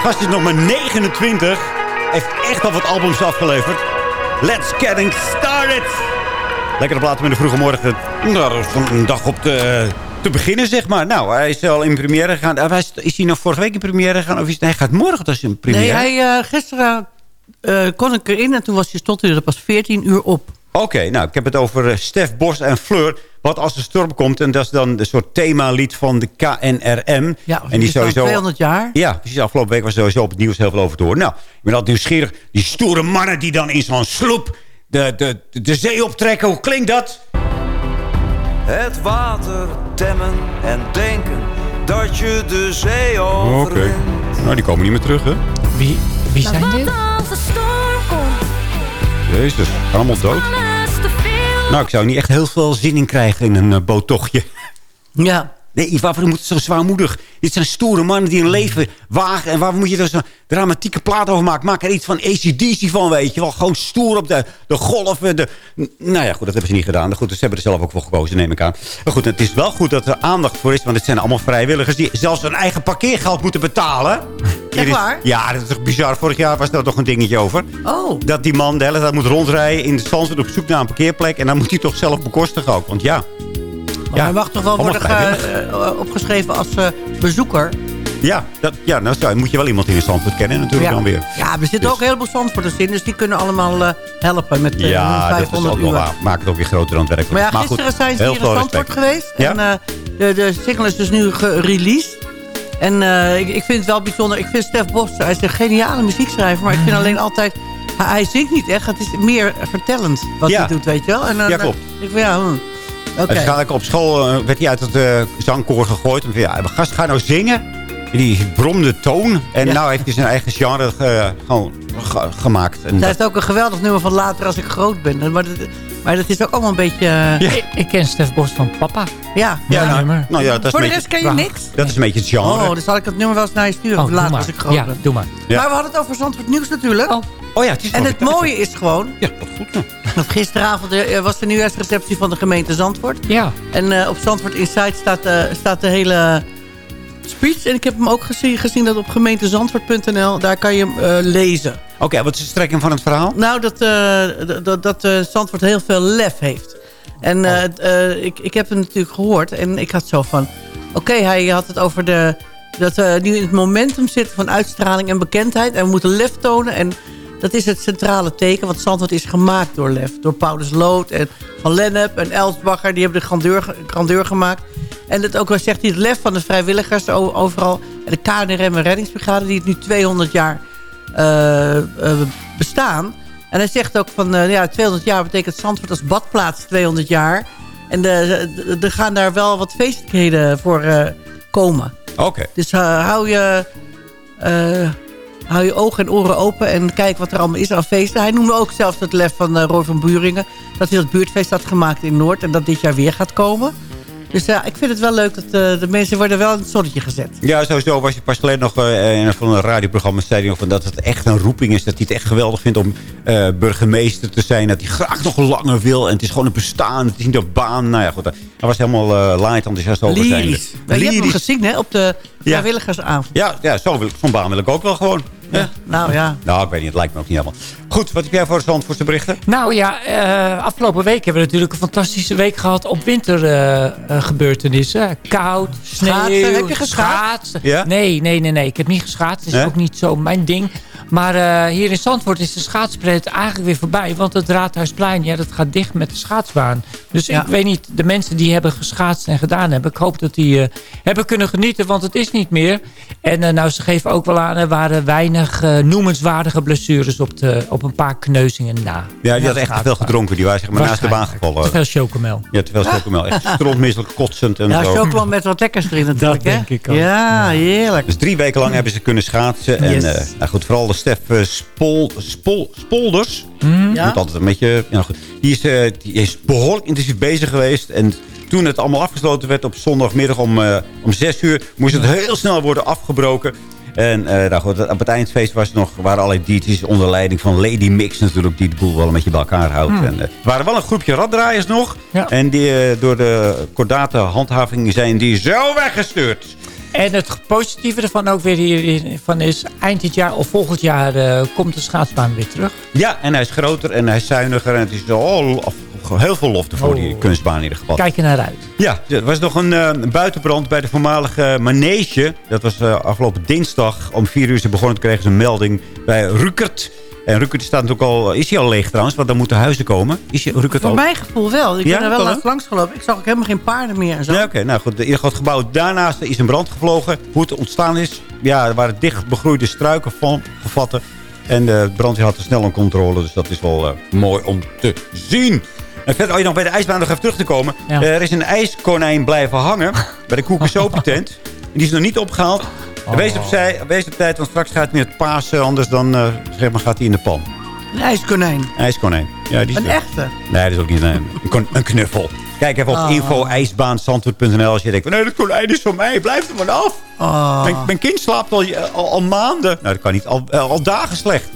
Speaker 8: Gast is nog maar 29. Heeft echt al wat albums afgeleverd. Let's getting started. Lekkere platen met de vroege morgen. Nou, is een dag op te, te beginnen, zeg maar. Nou, hij is al in première gegaan. Eh, hij Is, is hij nog vorige week in première gegaan? Of is, hij gaat morgen dus in première?
Speaker 9: Nee, hij, eh, gisteren eh, kon ik erin en toen was hij, stond hij er pas 14 uur op.
Speaker 8: Oké, nou, ik heb het over eh, Stef Bos en Fleur. Wat als de storm komt. En dat is dan een soort themalied van de KNRM.
Speaker 9: Ja,
Speaker 8: en die
Speaker 9: is dan 200 jaar.
Speaker 8: Ja, precies. Afgelopen week was er sowieso op het nieuws heel veel over te horen. Nou, ik ben altijd nieuwsgierig. Die stoere mannen die dan in zo'n sloep de, de, de zee optrekken. Hoe klinkt dat?
Speaker 10: Het water temmen en denken dat je de zee
Speaker 8: Oké.
Speaker 10: over
Speaker 8: Nou, die komen niet meer terug, hè?
Speaker 7: Wie, wie zijn dit?
Speaker 8: Jezus, allemaal dood. Nou, ik zou niet echt heel veel zin in krijgen in een uh, boottochtje.
Speaker 9: Ja.
Speaker 8: Nee, waarvoor moet het zo zwaarmoedig? Dit zijn stoere mannen die een leven wagen. En waarom moet je er zo'n dramatieke plaat over maken? Maak er iets van ACDC van, weet je wel. Gewoon stoer op de, de golven. De... Nou ja, goed, dat hebben ze niet gedaan. Goed, dus ze hebben er zelf ook voor gekozen, neem ik aan. Maar goed, het is wel goed dat er aandacht voor is. Want het zijn allemaal vrijwilligers die zelfs hun eigen parkeergeld moeten betalen.
Speaker 9: Echt waar?
Speaker 8: Ja, dat is toch bizar. Vorig jaar was daar toch een dingetje over.
Speaker 9: Oh.
Speaker 8: Dat die man de hele tijd moet rondrijden in de Zandvoort op zoek naar een parkeerplek. En dan moet hij toch zelf bekostigen ook. Want ja...
Speaker 9: Hij mag toch wel worden ge- eh, opgeschreven als eh, bezoeker.
Speaker 8: Ja, dat, ja nou zou- moet je wel iemand in Zandvoort kennen natuurlijk
Speaker 9: ja.
Speaker 8: dan weer.
Speaker 9: Ja, er zitten
Speaker 8: Dus-
Speaker 9: ook een heleboel Zandvoorters in. Dus die kunnen allemaal eh, helpen met eh,
Speaker 8: Ja, dat is
Speaker 9: 500
Speaker 8: ook wel. Maakt het ook weer groter dan het werk.
Speaker 9: Maar ja,
Speaker 8: goed,
Speaker 9: gisteren zijn ze
Speaker 8: heel
Speaker 9: hier in
Speaker 8: veel
Speaker 9: Zandvoort geweest.
Speaker 8: Ja?
Speaker 9: En eh, de, de single is dus nu gereleased. En eh, ik, ik vind het wel bijzonder. Ik vind Stef Bos, hij is een geniale muziekschrijver. Maar ik vind alleen altijd... Hij, hij zingt niet echt. Het is meer vertellend wat hij doet, weet je wel. En, dan,
Speaker 8: Ja, klopt.
Speaker 9: eh, Ik ja, hm. Oké.
Speaker 8: Waarschijnlijk op school eh, werd hij uit het eh, zangkoor gegooid. En ja, gast, ga nou zingen. En die bromde toon. En
Speaker 9: Ja.
Speaker 8: nou heeft hij zijn eigen genre eh, gewoon ge- gemaakt. En
Speaker 9: Hij
Speaker 8: dat-
Speaker 9: heeft ook een geweldig nummer van later als ik groot ben. Maar dat, maar dat is ook allemaal een beetje...
Speaker 7: Ik, ik ken Stef Bos van papa.
Speaker 9: Ja.
Speaker 8: ja, nou,
Speaker 7: nummer.
Speaker 8: nou ja, dat is
Speaker 9: Voor de rest ken je niks?
Speaker 8: dat is een beetje het genre.
Speaker 9: Oh, dan zal ik het nummer wel eens naar je sturen.
Speaker 7: Oh,
Speaker 9: later als ik groot
Speaker 7: Ja,
Speaker 9: ben.
Speaker 7: doe maar.
Speaker 8: Ja.
Speaker 9: Maar we hadden het over Zandvoort Nieuws natuurlijk.
Speaker 7: Oh.
Speaker 8: Oh ja, het is
Speaker 9: En het mooie is gewoon...
Speaker 8: Ja, wat goed. ja.
Speaker 9: dat gisteravond eh, was de nieuwjaarsreceptie van de gemeente Zandvoort.
Speaker 7: Ja.
Speaker 9: En eh, op Zandvoort Insight staat, eh, staat de hele speech. En ik heb hem ook gezien, gezien dat op gemeentezandvoort.nl. Daar kan je hem lezen.
Speaker 8: Oké, wat is de strekking van het verhaal?
Speaker 9: Nou, dat, dat, dat Zandvoort heel veel lef heeft. En
Speaker 8: Oh.
Speaker 9: ik, ik heb het natuurlijk gehoord. En ik had zo van... Oké, hij had het over de, dat we nu in het momentum zitten van uitstraling en bekendheid. En we moeten lef tonen. En dat is het centrale teken. Want Zandvoort is gemaakt door lef. Door Paulus Lood en Van Lennep en Elsbacher. Die hebben de grandeur, grandeur gemaakt. En dat ook wel zegt hij het lef van de vrijwilligers overal. En de KNRM en Reddingsbrigade die het nu 200 jaar eh, eh, bestaan. En hij zegt ook van, eh, ja, 200 jaar betekent Zandvoort als badplaats 200 jaar. En er gaan daar wel wat feestelijkheden voor komen.
Speaker 8: Oké.
Speaker 9: Dus hou, je, hou je ogen en oren open en kijk wat er allemaal is aan feesten. Hij noemde ook zelfs het lef van eh, Roy van Buringen. Dat hij dat buurtfeest had gemaakt in Noord en dat dit jaar weer gaat komen. Dus ja, ik vind het wel leuk dat eh, de mensen worden wel in het zonnetje gezet.
Speaker 8: Ja, sowieso was je pas geleden nog eh, in een van een radioprogramma zei hij nog van dat het echt een roeping is. Dat hij het echt geweldig vindt om eh, burgemeester te zijn. Dat hij graag nog langer wil. En het is gewoon een bestaan. Het is niet een baan. Nou ja, goed. Hij was helemaal eh laaiend enthousiast over zijn.
Speaker 9: Maar je hebt hem gezien hè, op de vrijwilligersavond.
Speaker 8: Ja, ja zo wil, zo'n baan wil ik ook wel gewoon. Ja.
Speaker 9: Nou ja.
Speaker 8: Nou, ik weet niet. Het lijkt me ook niet helemaal. Goed, wat heb jij voor stand voor zijn berichten?
Speaker 7: Nou ja, eh, afgelopen week hebben we natuurlijk een fantastische week gehad op wintergebeurtenissen. Koud, sneeuw,
Speaker 9: Schaatsen. Heb je geschaatst?
Speaker 8: Ja?
Speaker 7: Nee, nee, nee, nee. Ik heb niet geschaatst. Het is ook niet zo mijn ding. Maar eh, hier in Zandvoort is de schaatspret eigenlijk weer voorbij. Want het Raadhuisplein, ja, dat gaat dicht met de schaatsbaan. Dus
Speaker 9: Ja.
Speaker 7: ik weet niet, de mensen die hebben geschaatst en gedaan hebben... ik hoop dat die eh, hebben kunnen genieten, want het is niet meer. En eh, nou, ze geven ook wel aan, er waren weinig eh, noemenswaardige blessures... Op, de, op een paar kneuzingen na.
Speaker 8: Ja, die had echt te veel gedronken. Die waren zeg maar naast de baan gevallen.
Speaker 7: Te veel chocomel.
Speaker 8: Ja, terwijl ze ook wel echt strontmisselijk, kotsend en
Speaker 9: Ja,
Speaker 8: zo.
Speaker 9: chocola met wat lekkers erin natuurlijk.
Speaker 7: Dat
Speaker 9: hè?
Speaker 7: denk ik ook.
Speaker 9: Ja, heerlijk.
Speaker 8: Dus drie weken lang hebben ze kunnen schaatsen. En
Speaker 9: Yes.
Speaker 8: eh, nou goed, vooral de Stef eh, Spol, Spol, Spolders.
Speaker 9: Ja?
Speaker 8: Moet altijd een beetje... Ja, goed. Die, is, eh, die is behoorlijk intensief bezig geweest. En toen het allemaal afgesloten werd op zondagmiddag om, eh, om zes uur... moest het heel snel worden afgebroken. En eh, nou goed, op het eindfeest was nog, waren allerlei DJ's onder leiding van Lady Mix natuurlijk... die de boel wel een beetje bij elkaar houdt. En, eh, er waren wel een groepje raddraaiers nog.
Speaker 7: Ja.
Speaker 8: En die door de kordate handhaving zijn die zo weggestuurd.
Speaker 7: En het positieve ervan ook weer hiervan is... eind dit jaar of volgend jaar eh, komt de schaatsbaan weer terug.
Speaker 8: Ja, en hij is groter en hij is zuiniger. En het is oh, heel veel lof voor die kunstbaan in ieder geval.
Speaker 7: Kijk er naar uit.
Speaker 8: Ja, er was nog een eh, buitenbrand bij de voormalige manege. Dat was eh, afgelopen dinsdag. Om vier uur ze begonnen te krijgen ze een melding bij Rukert. En Rukert staat natuurlijk al, is hij al leeg trouwens? Want dan moeten huizen komen. Is je, Rukert
Speaker 9: Voor
Speaker 8: al...
Speaker 9: mijn gevoel wel. Ik
Speaker 8: Ja,
Speaker 9: ben er wel laatst langs gelopen. Ik zag ook helemaal geen paarden meer en zo.
Speaker 8: Ja, oké. nou goed. In ieder geval het gebouw daarnaast is een brand gevlogen. Hoe het ontstaan is, ja, er waren dicht begroeide struiken van gevatten. En de brandweer had er snel een controle. Dus dat is wel eh, mooi om te zien. En verder, oh, je nog bij de ijsbaan nog even terug te komen.
Speaker 7: Ja.
Speaker 8: er is een ijskonijn blijven hangen bij de koekensopentent. En die is nog niet opgehaald. Wees, op zij, wees op tijd, want straks gaat meer het Pasen. Anders dan eh, zeg maar, gaat hij in de pan.
Speaker 9: Een ijskonijn.
Speaker 8: IJskonijn. Ja, die is
Speaker 9: Een
Speaker 8: er.
Speaker 9: echte.
Speaker 8: Nee, dat is ook niet een, een, een knuffel. Kijk even op
Speaker 9: Oh.
Speaker 8: info-ijsbaanzandvoort.nl als je denkt... nee, dat konijn is van mij. Blijf er maar af.
Speaker 9: Oh.
Speaker 8: Mijn, mijn kind slaapt al, al, al maanden. Nou, dat kan niet. Al, eh, al dagen slecht.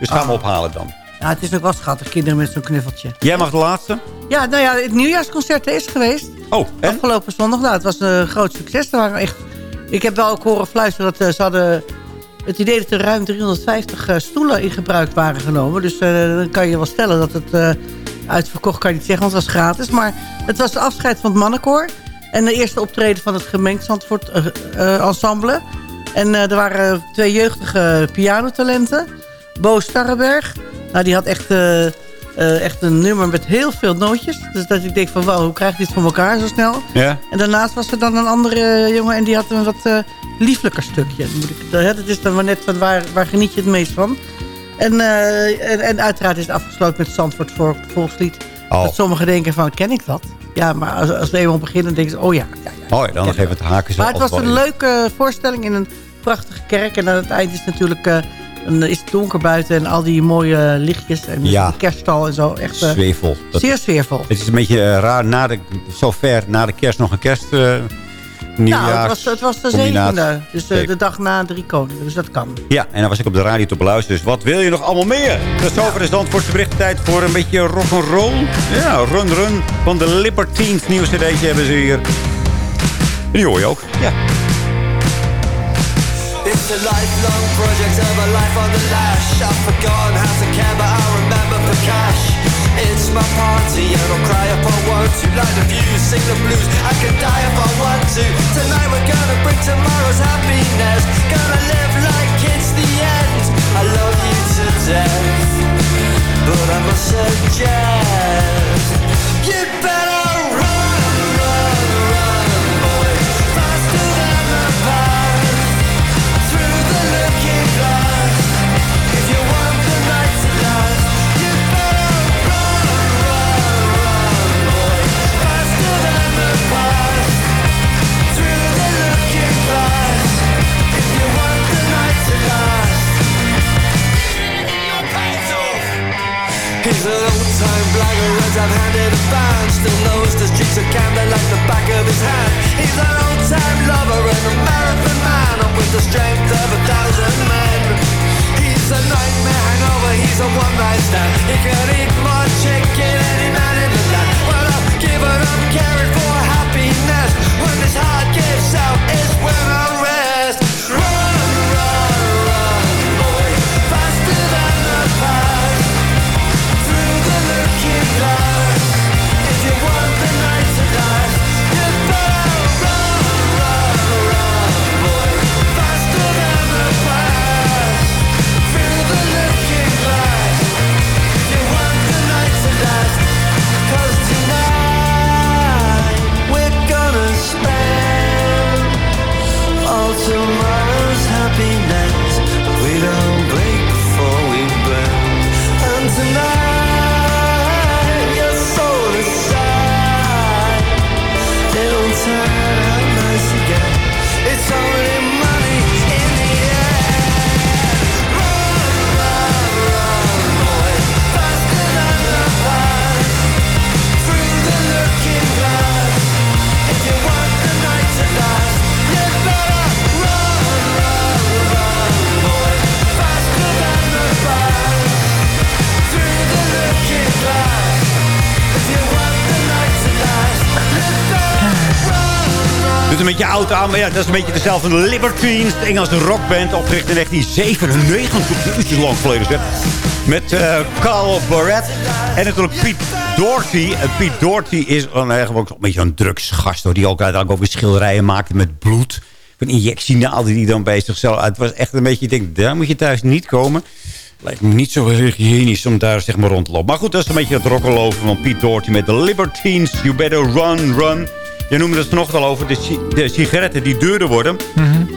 Speaker 8: Dus ga hem ophalen dan.
Speaker 9: Ja, het is ook wel schattig, kinderen met zo'n knuffeltje.
Speaker 8: Jij mag de laatste.
Speaker 9: Ja, nou ja, het nieuwjaarsconcert is geweest.
Speaker 8: Oh, en?
Speaker 9: Afgelopen zondag. Nou, het was een groot succes. Er waren echt, ik heb wel ook horen fluisteren dat eh, ze hadden het idee dat er ruim 350 eh, stoelen in gebruik waren genomen. Dus eh, dan kan je wel stellen dat het uitverkocht kan je niet zeggen, want het was gratis. Maar het was de afscheid van het mannenkoor. En de eerste optreden van het gemengd Zandvoort ensemble. En er waren twee jeugdige pianotalenten. Bo Starrenberg. Nou, die had echt, eh, echt een nummer met heel veel nootjes. Dus dat ik denk van, wauw, hoe krijg je dit voor elkaar zo snel?
Speaker 8: Ja.
Speaker 9: En daarnaast was er dan een andere eh, jongen en die had een wat eh, lieflijker stukje. Moet ik, dat hè, dat is dan maar net van waar, waar geniet je het meest van. En, en, en uiteraard is het afgesloten met Zandvoort voor volkslied.
Speaker 8: Oh.
Speaker 9: Dat sommigen denken van, ken ik dat? Ja, maar als, als we eenmaal beginnen, denken ze, oh ja. ja, ja.
Speaker 8: Oh dan nog even het haken.
Speaker 9: Maar het was een leuke voorstelling in een prachtige kerk. En aan het eind is natuurlijk eh, een, is het donker buiten en al die mooie lichtjes en
Speaker 8: Ja.
Speaker 9: de kerststal en zo. Echt eh,
Speaker 8: Zwevel. Dat-
Speaker 9: zeer sfeervol.
Speaker 8: Het is een beetje eh, raar. Na de, zo ver na de kerst nog een kerst... eh nieuwjaars
Speaker 9: Nou, het was, het was de zevende. Dus eh, de dag na drie koningen. Dus dat kan.
Speaker 8: Ja, en dan was ik op de radio te beluisteren. Dus wat wil je nog allemaal meer? Zover is Zandvoortse berichtentijd voor een beetje rock'n'roll. Ja, Run Run van de Libertines. Nieuwe cd'tje hebben ze hier. En die hoor je ook. Ja.
Speaker 15: It's a lifelong project of a life on the lash. I've forgotten how to care, but I remember for cash. It's my party and I'll cry if I want to. Light the views, sing the blues. I can die if I want to. Tonight we're gonna bring tomorrow's happiness. Gonna live like it's the end. I love you to death, but I must suggest He's an old-time blagger, I've handed a band Still knows the streets of Camden like the back of his hand. He's an old-time lover and a marathon man. And with the strength of a thousand men. He's a nightmare hangover,
Speaker 8: maar ja, dat is een beetje dezelfde Libertines. De Engelse rockband, opgericht in 1997. Dat is lang geleden. Met eh Carl Barrett en natuurlijk Piet Doherty. En Piet Doherty is een, eigenlijk ook een beetje een drugsgast. Hoor, die ook uiteindelijk weer schilderijen maakte met bloed. Van injectienaalden die dan bij zichzelf... Het was echt een beetje, ik denk, daar moet je thuis niet komen. Lijkt me niet zo hygiënisch om daar zeg maar rond te lopen. Maar goed, dat is een beetje het rockeloven van Piet Doherty met de Libertines. You better run, run. Je noemde het vanochtend al over de, de sigaretten die duurder worden.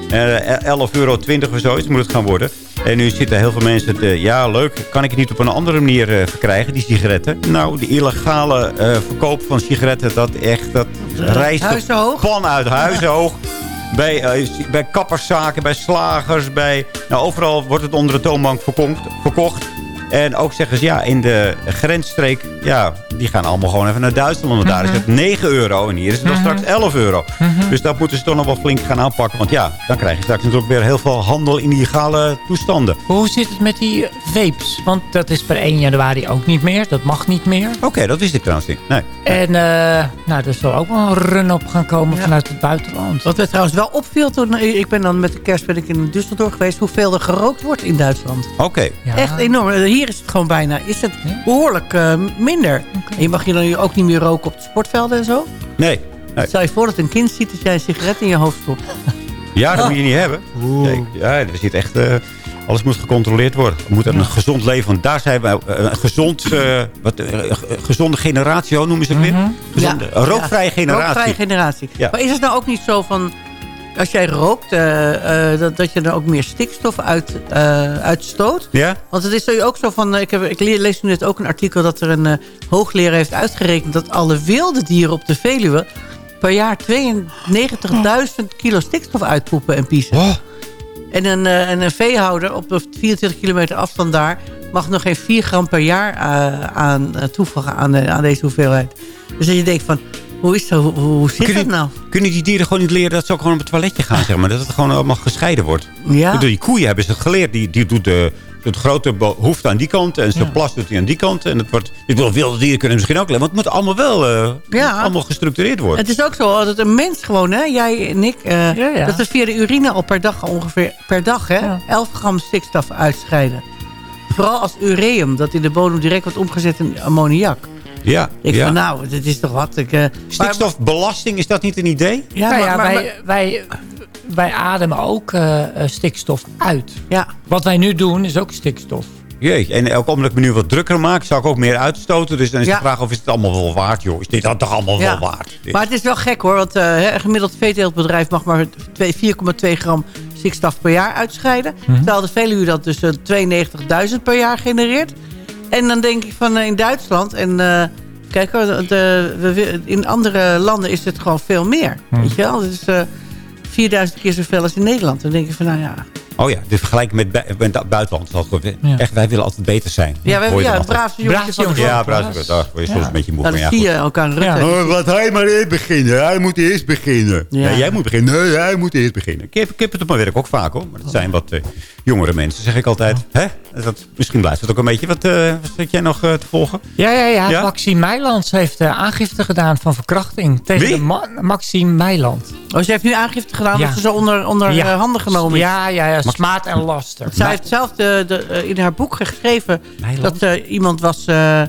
Speaker 8: Eh 11,20 euro of zoiets moet het gaan worden. En nu zitten heel veel mensen te... Ja, leuk. Kan ik het niet op een andere manier eh, verkrijgen, die sigaretten? Nou, de illegale eh, verkoop van sigaretten, dat echt... Dat rijst de pan uit huizenhoog. Bij, eh, bij kapperszaken, bij slagers, bij... Nou, overal wordt het onder de toonbank verkocht. verkocht. En ook zeggen ze, ja, in de grensstreek... Ja, die gaan allemaal gewoon even naar Duitsland. Want daar is het 9 euro. En hier is het dan straks 11 euro. Dus dat moeten ze toch nog wel flink gaan aanpakken. Want ja, dan krijg je straks natuurlijk weer heel veel handel in illegale toestanden.
Speaker 7: Hoe zit het met die vapes? Want dat is per 1 januari ook niet meer. Dat mag niet meer.
Speaker 8: Oké, dat wist ik trouwens niet. Nee.
Speaker 7: En eh, nou, er zal ook wel een run op gaan komen vanuit het buitenland.
Speaker 9: Wat mij trouwens wel opviel toen... Ik ben dan met de kerst ben ik in Düsseldorf geweest... hoeveel er gerookt wordt in Duitsland.
Speaker 8: Oké.
Speaker 9: Echt enorm. Hier is het gewoon bijna is het behoorlijk eh, minder. En je mag je dan ook niet meer roken op de sportvelden en zo.
Speaker 8: Nee. nee.
Speaker 9: Stel je voor dat een kind ziet dat jij een sigaret in je hoofd stopt.
Speaker 8: Ja, dat moet je niet hebben. Kijk, ja, er zit echt... eh, alles moet gecontroleerd worden. We moeten een gezond leven. Want daar zijn we eh, een gezond, eh, wat, gezonde generatie, hoe noemen ze het weer? Gezonde, een rookvrije
Speaker 9: Ja,
Speaker 8: generatie.
Speaker 9: Rookvrije generatie.
Speaker 8: Ja.
Speaker 9: Maar is het nou ook niet zo van... Als jij rookt, eh, eh, dat, dat je dan ook meer stikstof uit, eh, uitstoot?
Speaker 8: Ja?
Speaker 9: Want het is ook zo van... Ik, heb, ik le- lees nu net ook een artikel dat er een hoogleraar heeft uitgerekend... dat alle wilde dieren op de Veluwe per jaar 92.000 kilo stikstof uitpoepen en piezen. En een, en een veehouder op de 24 kilometer afstand daar... mag nog geen 4 gram per jaar aan toevoegen aan, aan deze hoeveelheid. Dus dat je denkt van, hoe, is dat, hoe, hoe zit
Speaker 8: Kunnen,
Speaker 9: dat nou?
Speaker 8: kunnen die dieren gewoon niet leren dat ze ook gewoon op het toiletje gaan, zeg maar? Dat het gewoon allemaal gescheiden wordt.
Speaker 9: Ja.
Speaker 8: Die koeien hebben ze het geleerd. Die, die doet de, het grote behoefte aan die kant. En zijn plas doet hij aan die kant. En het wordt, dit wil wilde dieren kunnen misschien ook leren. Want het moet allemaal wel eh,
Speaker 9: Ja.
Speaker 8: allemaal gestructureerd worden.
Speaker 9: Het is ook zo dat een mens gewoon, hè, jij en ik... eh,
Speaker 7: Ja, ja.
Speaker 9: dat we via de urine al per dag ongeveer per dag hè, 11 gram stikstof uitscheiden. Vooral als ureum, dat in de bodem direct wordt omgezet in ammoniak.
Speaker 8: Ja,
Speaker 9: Ik
Speaker 8: ja.
Speaker 9: van nou, dit is toch wat. Ik, eh,
Speaker 8: Stikstofbelasting, is dat niet een idee?
Speaker 9: Ja,
Speaker 7: Nou
Speaker 9: maar-
Speaker 7: ja,
Speaker 9: maar-
Speaker 7: wij, wij, wij ademen ook eh, eh, stikstof uit.
Speaker 9: Ja.
Speaker 7: Wat wij nu doen is ook stikstof.
Speaker 8: Jeetje, en ook omdat ik me nu wat drukker maak, zou ik ook meer uitstoten. Dus dan is
Speaker 9: Ja.
Speaker 8: de vraag of is het allemaal wel waard, joh. Is dit dan toch allemaal
Speaker 9: Ja.
Speaker 8: wel waard? Dit-
Speaker 9: Maar het is wel gek hoor, want eh, hè, een gemiddeld veeteeltbedrijf mag maar twee- 4,2 gram stikstof per jaar uitscheiden.
Speaker 7: Mhm.
Speaker 9: Terwijl de Veluwe dat dus eh, 92.000 per jaar genereert. En dan denk ik van eh, in Duitsland en eh, kijk hoor, de, in andere landen is het gewoon veel meer.
Speaker 7: Mhm.
Speaker 9: Weet je wel, het is eh 4000 keer zoveel als in Nederland. Dan denk ik van nou ja,
Speaker 8: Oh ja, dit vergelijking met, het buitenland.
Speaker 7: Ja.
Speaker 8: Echt, wij willen altijd beter zijn.
Speaker 9: ja, we
Speaker 8: Hoor
Speaker 9: hebben ja, het braafste jongetje van de
Speaker 7: Braafste
Speaker 8: Ja. Bruis, daar word je soms een beetje moe van.
Speaker 9: dan zie je elkaar.
Speaker 7: Ja.
Speaker 8: Oh, laat hij maar eerst beginnen. Hij moet eerst beginnen.
Speaker 9: Ja.
Speaker 8: Nee, jij moet beginnen. Nee, hij moet eerst beginnen. Ik heb, ik heb het op mijn werk ook vaak hoor. Maar dat zijn wat eh, jongere mensen, zeg ik altijd. Hè? Dat, misschien blijft het ook een beetje. Wat, eh wat zit jij nog eh, te volgen?
Speaker 7: Ja, ja, ja.
Speaker 8: Ja?
Speaker 7: Maxime Meilands heeft aangifte gedaan van verkrachting. Tegen
Speaker 8: Wie?
Speaker 7: de Ma- Maxime Meiland.
Speaker 9: Oh, ze heeft nu aangifte gedaan
Speaker 7: Ja.
Speaker 9: dat ze zo onder, onder
Speaker 7: Ja.
Speaker 9: handen genomen is.
Speaker 7: Ja, ja, ja. Smaad en laster.
Speaker 9: Zij heeft zelf de, de, eh, in haar boek geschreven dat er iemand was eh,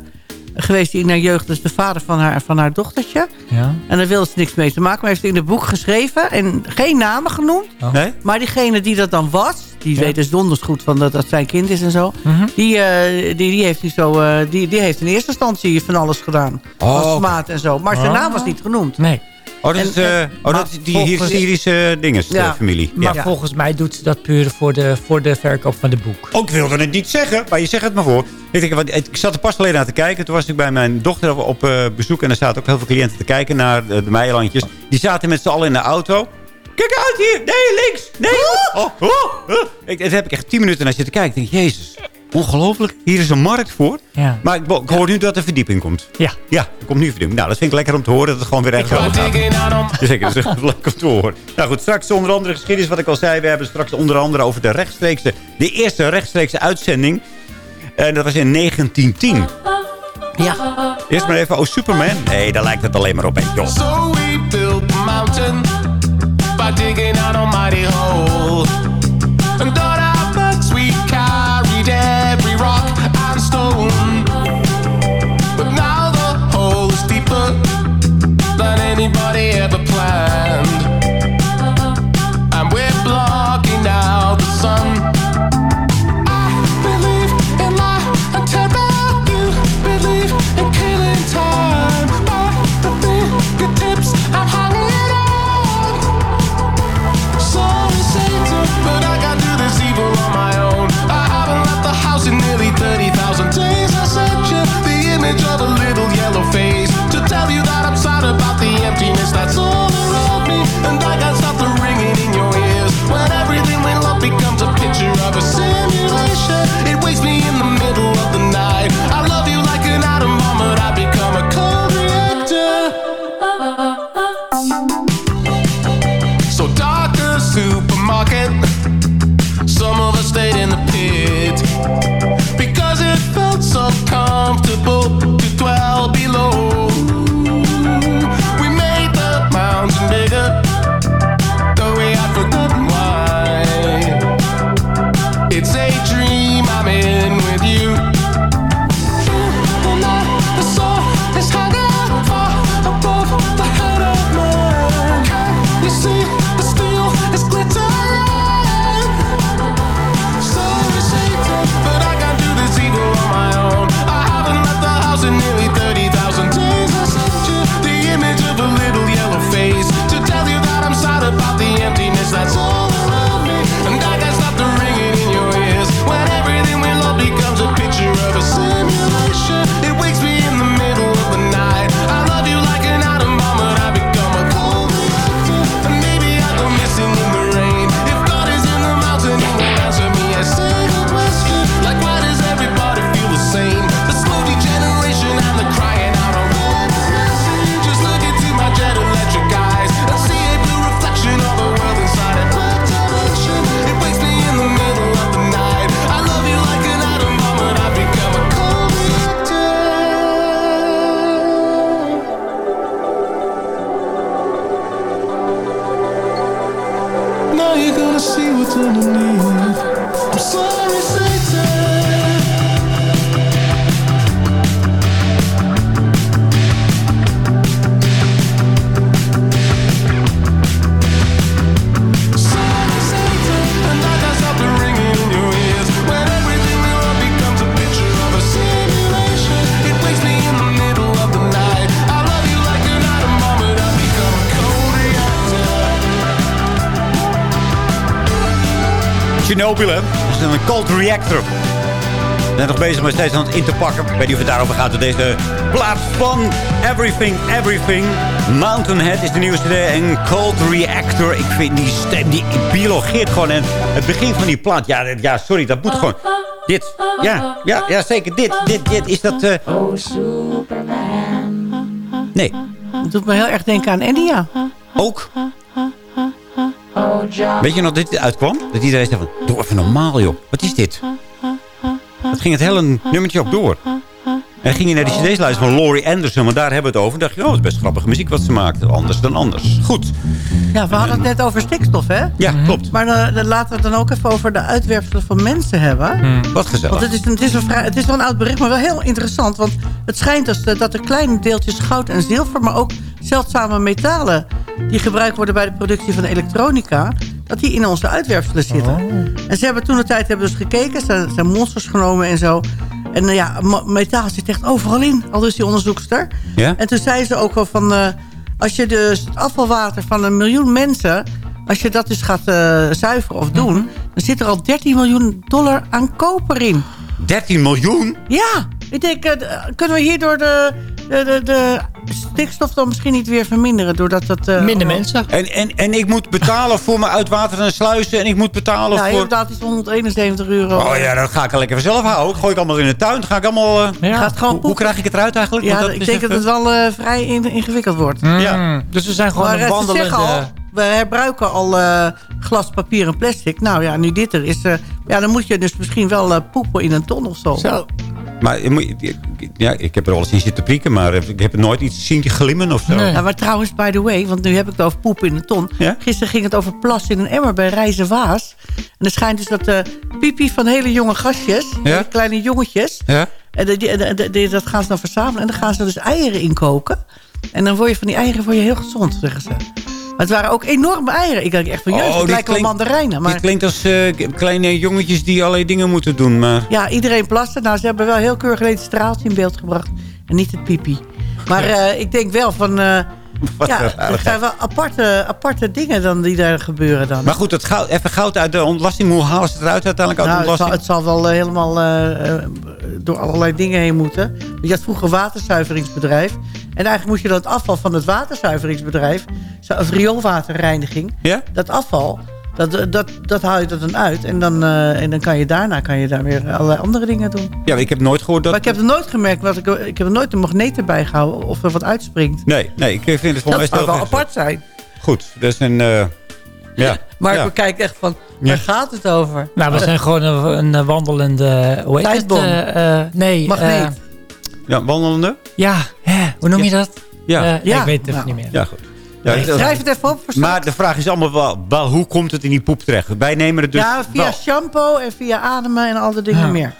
Speaker 9: geweest die in haar jeugd, dus de vader van haar, van haar dochtertje.
Speaker 7: Ja.
Speaker 9: En daar wilde ze niks mee te maken, maar heeft in het boek geschreven en geen namen genoemd.
Speaker 7: Oh.
Speaker 8: Nee?
Speaker 9: Maar diegene die dat dan was, die weet dus donders goed van dat dat zijn kind is en zo.
Speaker 7: Mhm.
Speaker 9: Die, eh, die, die, heeft niet zo, eh, die, die heeft in eerste instantie van alles gedaan.
Speaker 8: Oh,
Speaker 9: en zo. Maar zijn
Speaker 7: Oh.
Speaker 9: naam was niet genoemd.
Speaker 7: Nee.
Speaker 8: Oh, dat
Speaker 9: En-
Speaker 8: is, eh,
Speaker 9: en-
Speaker 8: oh,
Speaker 7: maar
Speaker 8: dat is die hier
Speaker 7: volgens-
Speaker 8: Syrische dinges,
Speaker 9: Ja.
Speaker 8: familie.
Speaker 7: Maar
Speaker 8: Ja.
Speaker 7: volgens mij doet ze dat puur voor de, voor de verkoop van de boek.
Speaker 8: Ook wilde het niet zeggen, maar je zegt het maar voor. Ik, denk, want ik zat er pas geleden aan te kijken. Toen was ik bij mijn dochter op eh, bezoek. En er zaten ook heel veel cliënten te kijken naar de, de meilandjes. Die zaten met z'n allen in de auto. Kijk uit hier! Nee, links! Nee! Oh, oh, oh. Ik, dat heb ik echt tien minuten naar zitten kijken. Ik denk, jezus, ongelooflijk. Hier is een markt voor.
Speaker 7: Ja.
Speaker 8: Maar ik, ik hoor nu dat er verdieping komt.
Speaker 7: Ja.
Speaker 8: Ja, er komt nu verdieping. Nou, dat vind ik lekker om te horen dat het gewoon weer echt over gaat. Zeker, dat is echt leuk om te horen. Nou goed, straks onder andere geschiedenis wat ik al zei. We hebben straks onder andere over de rechtstreekse... de eerste rechtstreekse uitzending. En dat was in 1910.
Speaker 9: Ja.
Speaker 8: Eerst maar even, oh Superman. Nee, daar lijkt het alleen maar op. Hè, joh.
Speaker 10: So we built mountain.
Speaker 16: by digging an almighty hole. And
Speaker 8: Chernobyl, hè? Dat is een cold reactor. We zijn nog bezig met steeds aan het in te pakken. Ik weet niet of het daarover gaat. Deze plaat van Everything, Everything. Mountainhead is de nieuwste CD. En Cold Reactor. Ik vind die stem, die biologeert gewoon. En het begin van die plaat. Ja, dit- ja sorry, dat moet gewoon. Dit. Ja, ja, ja zeker. Dit, dit, dit. Is dat... eh, Nee.
Speaker 9: Het doet me heel erg denken aan India.
Speaker 8: Ook. Weet je nog dat dit uitkwam? Dat iedereen zei van, doe even normaal joh. Wat is dit? Dat ging het hele nummertje op door. En ging je naar die cd's luisteren van Laurie Anderson. Want daar hebben we het over. En dacht je, oh, dat is best grappige muziek wat ze maakte. Anders dan anders. Goed.
Speaker 9: Ja, we hadden het net over stikstof, hè?
Speaker 8: Ja, klopt.
Speaker 9: Maar eh, laten we het dan ook even over de uitwerpselen van mensen hebben.
Speaker 8: Wat gezellig.
Speaker 9: Want het is, een, het, is een vrij, het is wel een oud bericht, maar wel heel interessant. Want het schijnt dus dat, dat er kleine deeltjes goud en zilver... maar ook zeldzame metalen die gebruikt worden bij de productie van elektronica... dat die in onze uitwerpselen zitten. En ze hebben toen de tijd hebben dus gekeken. Ze zijn, monsters genomen en zo. En eh, ja, metaal zit echt overal in. Al dus die onderzoekster.
Speaker 8: Ja?
Speaker 9: En toen zei ze ook wel van... eh, als je dus het afvalwater van een miljoen mensen... als je dat dus gaat eh, zuiveren of doen... dan zit er al 13 miljoen dollar aan koper in.
Speaker 8: 13 miljoen?
Speaker 9: Ja, ik denk, kunnen we hierdoor de, de, de, de stikstof dan misschien niet weer verminderen? Doordat dat, eh, allemaal-
Speaker 8: En, en, en ik moet betalen voor mijn uitwater en sluizen. En ik moet betalen
Speaker 9: Ja,
Speaker 8: voor...
Speaker 9: inderdaad, is 171 euro.
Speaker 8: Oh ja, dat ga ik lekker zelf houden. Gooi ik allemaal in de tuin. Ga ik allemaal... eh,
Speaker 9: Gaat gewoon
Speaker 8: hoe, hoe krijg ik het eruit eigenlijk?
Speaker 9: Ja,
Speaker 8: Want dat
Speaker 9: ik
Speaker 8: is
Speaker 9: denk dat het wel eh, vrij in- ingewikkeld wordt.
Speaker 8: Ja.
Speaker 7: Dus we zijn gewoon
Speaker 9: Maar
Speaker 7: een wandelende...
Speaker 9: zeggen al, we herbruiken al eh, glas, papier en plastic. Nou ja, nu dit er is, eh, ja, dan moet je dus misschien wel eh, poepen in een ton of zo.
Speaker 7: Zo.
Speaker 8: Maar ja, ik heb er wel eens in zitten prikken, maar ik heb nooit iets zien glimmen of zo.
Speaker 9: Ja, maar trouwens, by the way, want nu heb ik het over poepen in een ton. Gisteren ging het over plas in een emmer bij Reizen Waas. En er schijnt dus dat de pipi van hele jonge gastjes, kleine jongetjes...
Speaker 8: Ja?
Speaker 9: En die- dat gaan ze dan verzamelen en dan gaan ze dus eieren inkoken. En dan word je van die eieren word je heel gezond, zeggen ze. Maar het waren ook enorme eieren. Ik denk echt van, het
Speaker 8: Oh, dit
Speaker 9: lijken wel mandarijnen. Maar
Speaker 8: Dit klinkt als eh, kleine jongetjes die allerlei dingen moeten doen, maar...
Speaker 9: ja, iedereen plaste. Nou, ze hebben wel heel keurig alleen het straaltje in beeld gebracht. En niet het pipi. Maar eh, ik denk wel van... ja,
Speaker 8: rarigheid.
Speaker 9: zijn wel aparte, aparte dingen dan die daar gebeuren dan.
Speaker 8: Maar goed, het goud, even goud uit de ontlasting. Hoe halen ze het eruit uiteindelijk uit de
Speaker 9: Nou, het, zal,
Speaker 8: ontlasting?
Speaker 9: het zal wel eh, helemaal eh, eh, door allerlei dingen heen moeten. Je had vroeger een waterzuiveringsbedrijf. En eigenlijk moest je dan het afval van het waterzuiveringsbedrijf... zo- als rioolwaterreiniging,
Speaker 8: Ja?
Speaker 9: dat afval... Dat, dat, dat haal je er dan uit. En dan, eh, en dan kan je daarna kan je daar weer allerlei andere dingen doen.
Speaker 8: Ja, ik heb nooit gehoord dat...
Speaker 9: Maar ik heb er nooit gemerkt, want ik, ik heb er nooit een magneet erbij gehouden... of er wat uitspringt.
Speaker 8: Nee, nee, ik vind het gewoon
Speaker 9: Dat
Speaker 8: best
Speaker 9: zou wel apart zijn.
Speaker 8: Goed, dat is een... eh, ja.
Speaker 9: Maar
Speaker 8: ja.
Speaker 9: we kijken echt van, waar gaat het over?
Speaker 7: Nou, we zijn gewoon een, een wandelende... Hoe heet
Speaker 9: Tijdbom.
Speaker 7: het? eh, nee.
Speaker 9: Magneet.
Speaker 8: Ja, wandelende?
Speaker 7: ja, hè, hoe noem je dat?
Speaker 8: Ja.
Speaker 9: Ja.
Speaker 7: ik weet het
Speaker 9: Nou.
Speaker 7: niet meer.
Speaker 8: Ja, goed. Ja,
Speaker 9: Nee, Schrijf het even op.
Speaker 8: maar de vraag is allemaal wel, wel, hoe komt het in die poep terecht? Wij nemen het dus
Speaker 9: ja, via
Speaker 8: wel.
Speaker 9: shampoo en via ademen en al die dingen
Speaker 7: Ja.
Speaker 9: meer.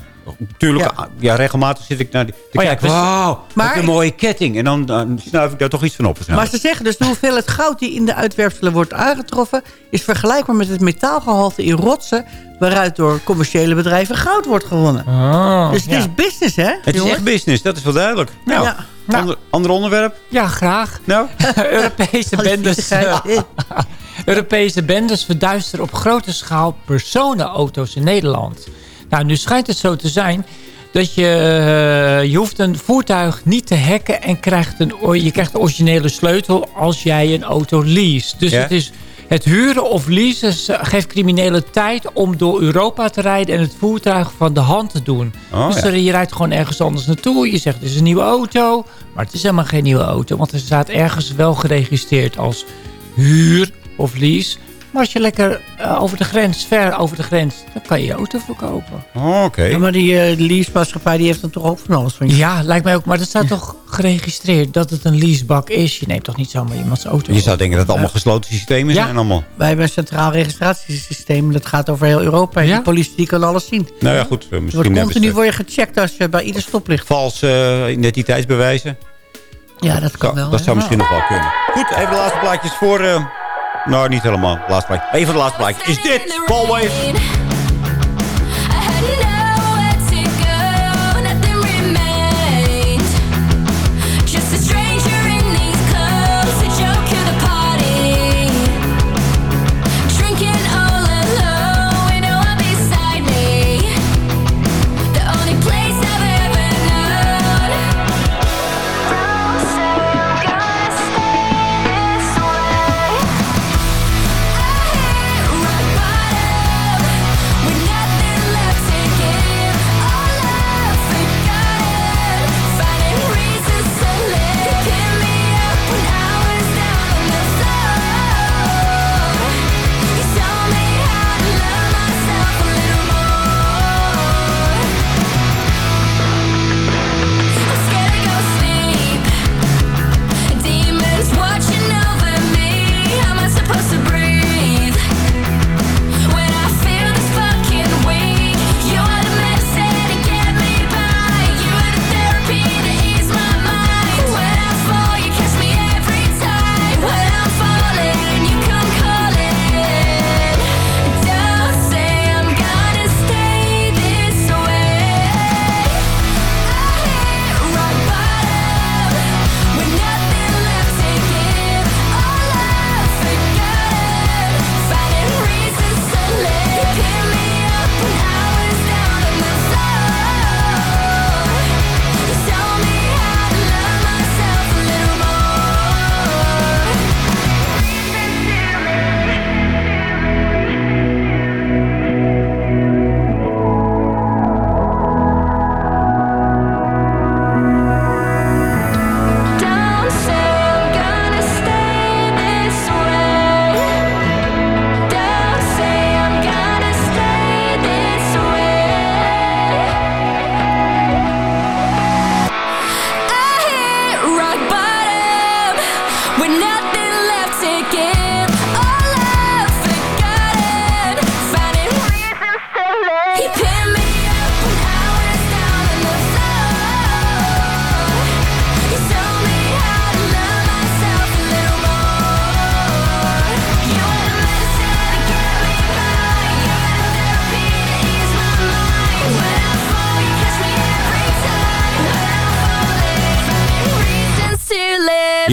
Speaker 8: Tuurlijk, ja. ja, regelmatig zit ik naar die... te
Speaker 7: Oh ja,
Speaker 8: kijken, wauw,
Speaker 9: Maar-
Speaker 8: wat een mooie ketting. En dan, dan snuif ik daar toch iets van op.
Speaker 9: Maar ze zeggen dus de hoeveelheid goud die in de uitwerpselen wordt aangetroffen... is vergelijkbaar met het metaalgehalte in rotsen... waaruit door commerciële bedrijven goud wordt gewonnen.
Speaker 7: Oh,
Speaker 9: dus het
Speaker 7: ja.
Speaker 9: is business, hè?
Speaker 8: het is echt business, dat is wel duidelijk. Nou,
Speaker 9: Ja.
Speaker 8: Ander, ander onderwerp?
Speaker 7: Ja, graag.
Speaker 8: Nou?
Speaker 7: Europese
Speaker 9: Alle
Speaker 7: bendes. Europese bendes verduisteren op grote schaal personenauto's in Nederland. Nou, nu schijnt het zo te zijn dat je, eh, je hoeft een voertuig niet te hacken en krijgt een, je krijgt de originele sleutel als jij een auto lease. Dus
Speaker 8: Ja.
Speaker 7: het is het huren of leasen geeft criminelen tijd om door Europa te rijden en het voertuig van de hand te doen.
Speaker 8: Oh,
Speaker 7: dus
Speaker 8: ja.
Speaker 7: er- je rijdt gewoon ergens anders naartoe. Je zegt het is een nieuwe auto, maar het is helemaal geen nieuwe auto. Want er staat ergens wel geregistreerd als huur of lease. Maar als je lekker eh, over de grens, ver over de grens, dan kan je je auto verkopen.
Speaker 8: Oh, Oké.
Speaker 9: Ja, maar die uh, leasemaatschappij die heeft dan toch ook van alles van je.
Speaker 7: Ja, lijkt mij ook. Maar er staat toch geregistreerd dat het een leasebak is. Je neemt toch niet zomaar iemands auto
Speaker 8: Je zou denken dat het allemaal gesloten systemen
Speaker 7: Ja.
Speaker 8: zijn allemaal.
Speaker 9: Wij hebben een centraal registratiesysteem. Dat gaat over heel Europa. En
Speaker 7: Ja?
Speaker 9: die politie die kan alles zien.
Speaker 8: Nou ja, goed. eh, Misschien
Speaker 9: wordt continu
Speaker 8: ze
Speaker 9: word je gecheckt als je bij ieder stoplicht...
Speaker 8: valse eh, identiteitsbewijzen.
Speaker 9: Ja, dat kan wel.
Speaker 8: dat
Speaker 9: hè?
Speaker 8: zou misschien nog wel kunnen. Goed, even de laatste plaatjes voor... nou, niet helemaal. Laatste plaatje. Even de laatste plaatje. Is dit Paul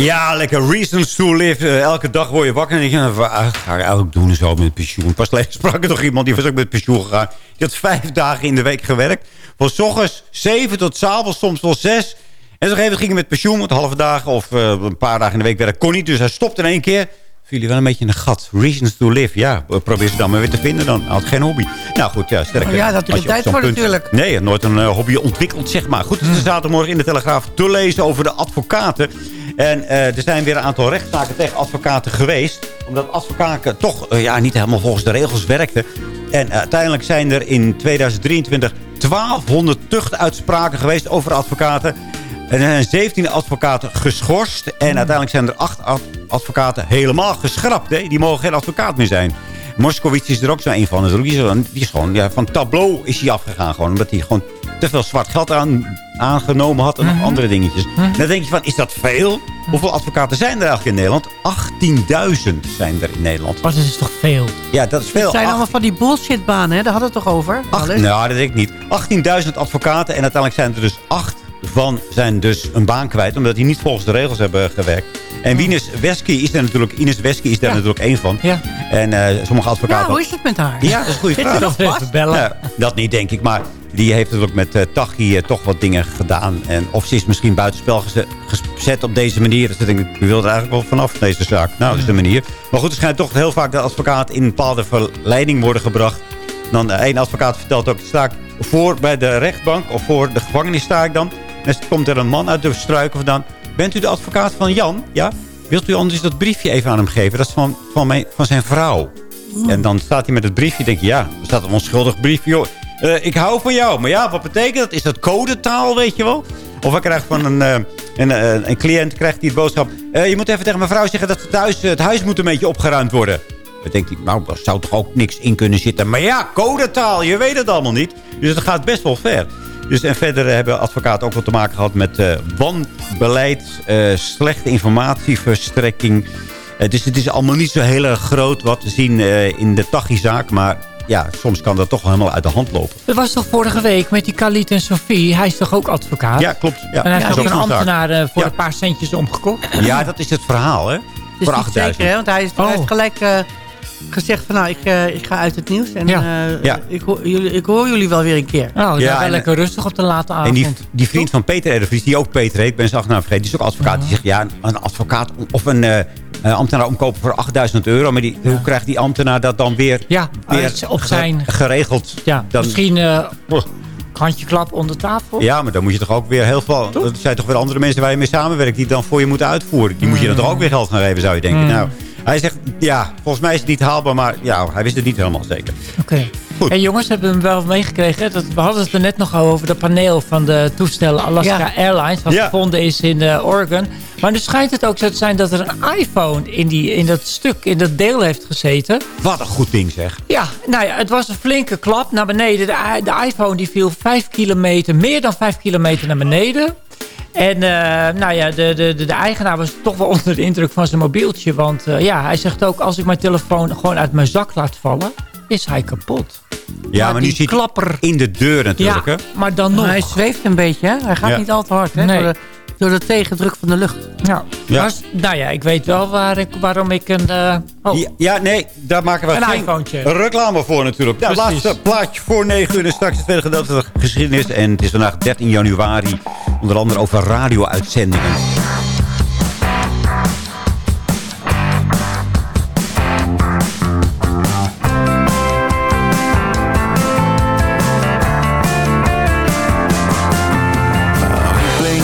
Speaker 8: Ja, lekker reasons to live. Eh, elke dag word je wakker en denk je... Wat ga ik eigenlijk doen zo met pensioen? Pas geleden sprak er toch iemand die was ook met pensioen gegaan. Die had vijf dagen in de week gewerkt. Van s ochtends zeven tot s avonds, soms wel zes. En zo even ging hij met pensioen, want halve dagen of eh, een paar dagen in de week werk kon niet. Dus hij stopte in één keer. Viel hij wel een beetje in een gat. Reasons to live. Ja, probeer ze dan maar weer te vinden. Dan had geen hobby. Nou goed, ja, sterk.
Speaker 9: Oh ja, dat is tijd voor
Speaker 8: punt-
Speaker 9: natuurlijk.
Speaker 8: Nee, nooit een eh, hobby ontwikkeld, zeg maar. Goed, het is zaterdagmorgen in de Telegraaf te lezen over de advocaten. En eh, er zijn weer een aantal rechtszaken tegen advocaten geweest. Omdat advocaten toch eh, ja, niet helemaal volgens de regels werkten. En eh, uiteindelijk zijn er in 2023 1200 tuchtuitspraken geweest over advocaten. En er zijn 17 advocaten geschorst. En uiteindelijk zijn er 8 ad- advocaten helemaal geschrapt. Hè? Die mogen geen advocaat meer zijn. Moskowitz is er ook zo een van. Die is gewoon ja, van tableau is hij afgegaan. Gewoon, omdat hij gewoon te veel zwart geld aan, aangenomen had. En nog andere dingetjes. En dan denk je van, is dat veel? Hoeveel advocaten zijn er eigenlijk in Nederland? 18.000 zijn er in Nederland.
Speaker 7: Oh, dat is toch veel?
Speaker 8: Ja, dat is veel.
Speaker 9: Het zijn
Speaker 8: Acht-
Speaker 9: allemaal van die bullshitbanen, hè? Daar hadden we het toch over?
Speaker 8: Acht, nou, dat denk ik niet. 18.000 advocaten en uiteindelijk zijn er dus acht van zijn dus een baan kwijt. Omdat die niet volgens de regels hebben gewerkt. En Wienes Wesky is er natuurlijk, Ines Wesky is daar natuurlijk één van.
Speaker 7: Ja.
Speaker 8: En eh, sommige advocaten...
Speaker 9: Ja, hoe is het met haar?
Speaker 8: Ja, dat is een goede
Speaker 9: Zit
Speaker 8: vraag.
Speaker 9: ze nog
Speaker 7: bellen.
Speaker 8: Ja, dat niet, denk ik. Maar die heeft natuurlijk met eh Tachi eh, toch wat dingen gedaan. En of ze is misschien buitenspel geze- gezet op deze manier. Dus dan denk ik, wil er eigenlijk wel vanaf deze zaak. Nou, dat is de manier. Maar goed, er schijnt toch heel vaak dat advocaten in een bepaalde verleiding worden gebracht. Dan eh, één advocaat vertelt ook, sta ik voor bij de rechtbank of voor de gevangenis sta ik dan. En dan komt er een man uit de struiken vandaan. Bent u de advocaat van Jan? Ja? Wilt u anders dat briefje even aan hem geven? Dat is van, van, mijn, van zijn vrouw. En dan staat hij met het briefje. denk je, ja, er staat een onschuldig briefje. Joh. Eh, ik hou van jou. Maar ja, wat betekent dat? Is dat codetaal, weet je wel? Of hij krijgt van een, eh, een, eh, een cliënt krijgt die het boodschap. eh, je moet even tegen mijn vrouw zeggen dat het huis, het huis moet een beetje opgeruimd worden. Dan denkt hij, nou, daar zou toch ook niks in kunnen zitten. Maar ja, codetaal, je weet het allemaal niet. Dus het gaat best wel ver. Dus, en verder hebben advocaten ook wat te maken gehad met eh wanbeleid, slechte informatieverstrekking. Eh, dus het is allemaal niet zo heel erg groot wat we zien in de Tachi-zaak. Maar ja, soms kan dat toch helemaal uit de hand lopen.
Speaker 7: Dat was toch vorige week met die Khalid en Sophie. Hij is toch ook advocaat?
Speaker 8: Ja, klopt. Ja.
Speaker 7: En hij
Speaker 8: Ja,
Speaker 7: heeft
Speaker 8: dat
Speaker 7: ook
Speaker 8: is
Speaker 7: een ambtenaar eh, voor
Speaker 8: Ja.
Speaker 7: een paar centjes omgekocht.
Speaker 8: Ja, dat is het verhaal, hè?
Speaker 9: Het
Speaker 8: voor
Speaker 9: is niet
Speaker 8: 8000.
Speaker 9: zeker, hè? Want hij, is, hij heeft gelijk eh, gezegd van... nou, ik, eh, ik ga uit het nieuws. En
Speaker 7: Ja.
Speaker 9: eh,
Speaker 8: Ja.
Speaker 9: Ik, hoor, jullie, ik hoor jullie wel weer een keer.
Speaker 7: Nou,
Speaker 8: Ja,
Speaker 7: wel lekker rustig op de late avond.
Speaker 8: En die, die vriend van Peter R. Vries, die ook Peter heet, ik ben zijn achternaam vergeten, die is ook advocaat. Die zegt, ja, een advocaat of een eh, eh, ambtenaar omkopen voor 8000 euro. Maar die, hoe krijgt die ambtenaar dat dan weer,
Speaker 7: Ja,
Speaker 8: weer
Speaker 7: op zijn-
Speaker 8: ge- geregeld?
Speaker 7: Ja,
Speaker 8: Dan-
Speaker 7: misschien eh handje klap onder tafel.
Speaker 8: Ja, maar dan moet je toch ook weer heel veel... Er zijn toch weer andere mensen waar je mee samenwerkt... die dan voor je moeten uitvoeren. Die moet je dan toch ook weer geld gaan geven, zou je denken.
Speaker 7: Mm.
Speaker 8: Nou, hij zegt, ja, volgens mij is het niet haalbaar... maar ja, hij wist het niet helemaal zeker.
Speaker 7: Oké. Hey, jongens, hebben we hem wel meegekregen? Dat, we hadden het er net nog over dat paneel van de toestellen Alaska
Speaker 9: Ja.
Speaker 7: Airlines. Wat
Speaker 8: Ja.
Speaker 7: gevonden is in eh, Oregon. Maar nu schijnt het ook zo te zijn dat er een iPhone in, die, in dat stuk, in dat deel heeft gezeten.
Speaker 8: Wat een goed ding, zeg.
Speaker 7: Ja, nou ja, het was een flinke klap naar beneden. De, de iPhone die viel 5 kilometer, meer dan 5 kilometer naar beneden. En eh, nou ja, de, de, de, de eigenaar was toch wel onder de indruk van zijn mobieltje. Want eh, ja, hij zegt ook, als ik mijn telefoon gewoon uit mijn zak laat vallen, is hij kapot.
Speaker 8: Ja, maar, nu
Speaker 7: die
Speaker 8: zit hij
Speaker 7: klapper...
Speaker 8: in de deur natuurlijk?
Speaker 7: Ja, maar dan nog.
Speaker 9: Hij zweeft een beetje, hè? Hij gaat
Speaker 8: Ja.
Speaker 9: niet al te hard, hè?
Speaker 7: Nee.
Speaker 9: Door, de, door de tegendruk van de lucht.
Speaker 7: Ja.
Speaker 8: Ja.
Speaker 7: Maar, nou ja, ik weet wel waar ik, waarom ik een... eh, oh,
Speaker 8: Ja, ja, nee, daar maken we
Speaker 7: Een
Speaker 8: geen reclame voor natuurlijk. Nou,
Speaker 7: Precies.
Speaker 8: laatste plaatje voor 9 uur en straks het tweede gedeelte van de geschiedenis. En het is vandaag 13 januari, onder andere over radio-uitzendingen.
Speaker 10: blink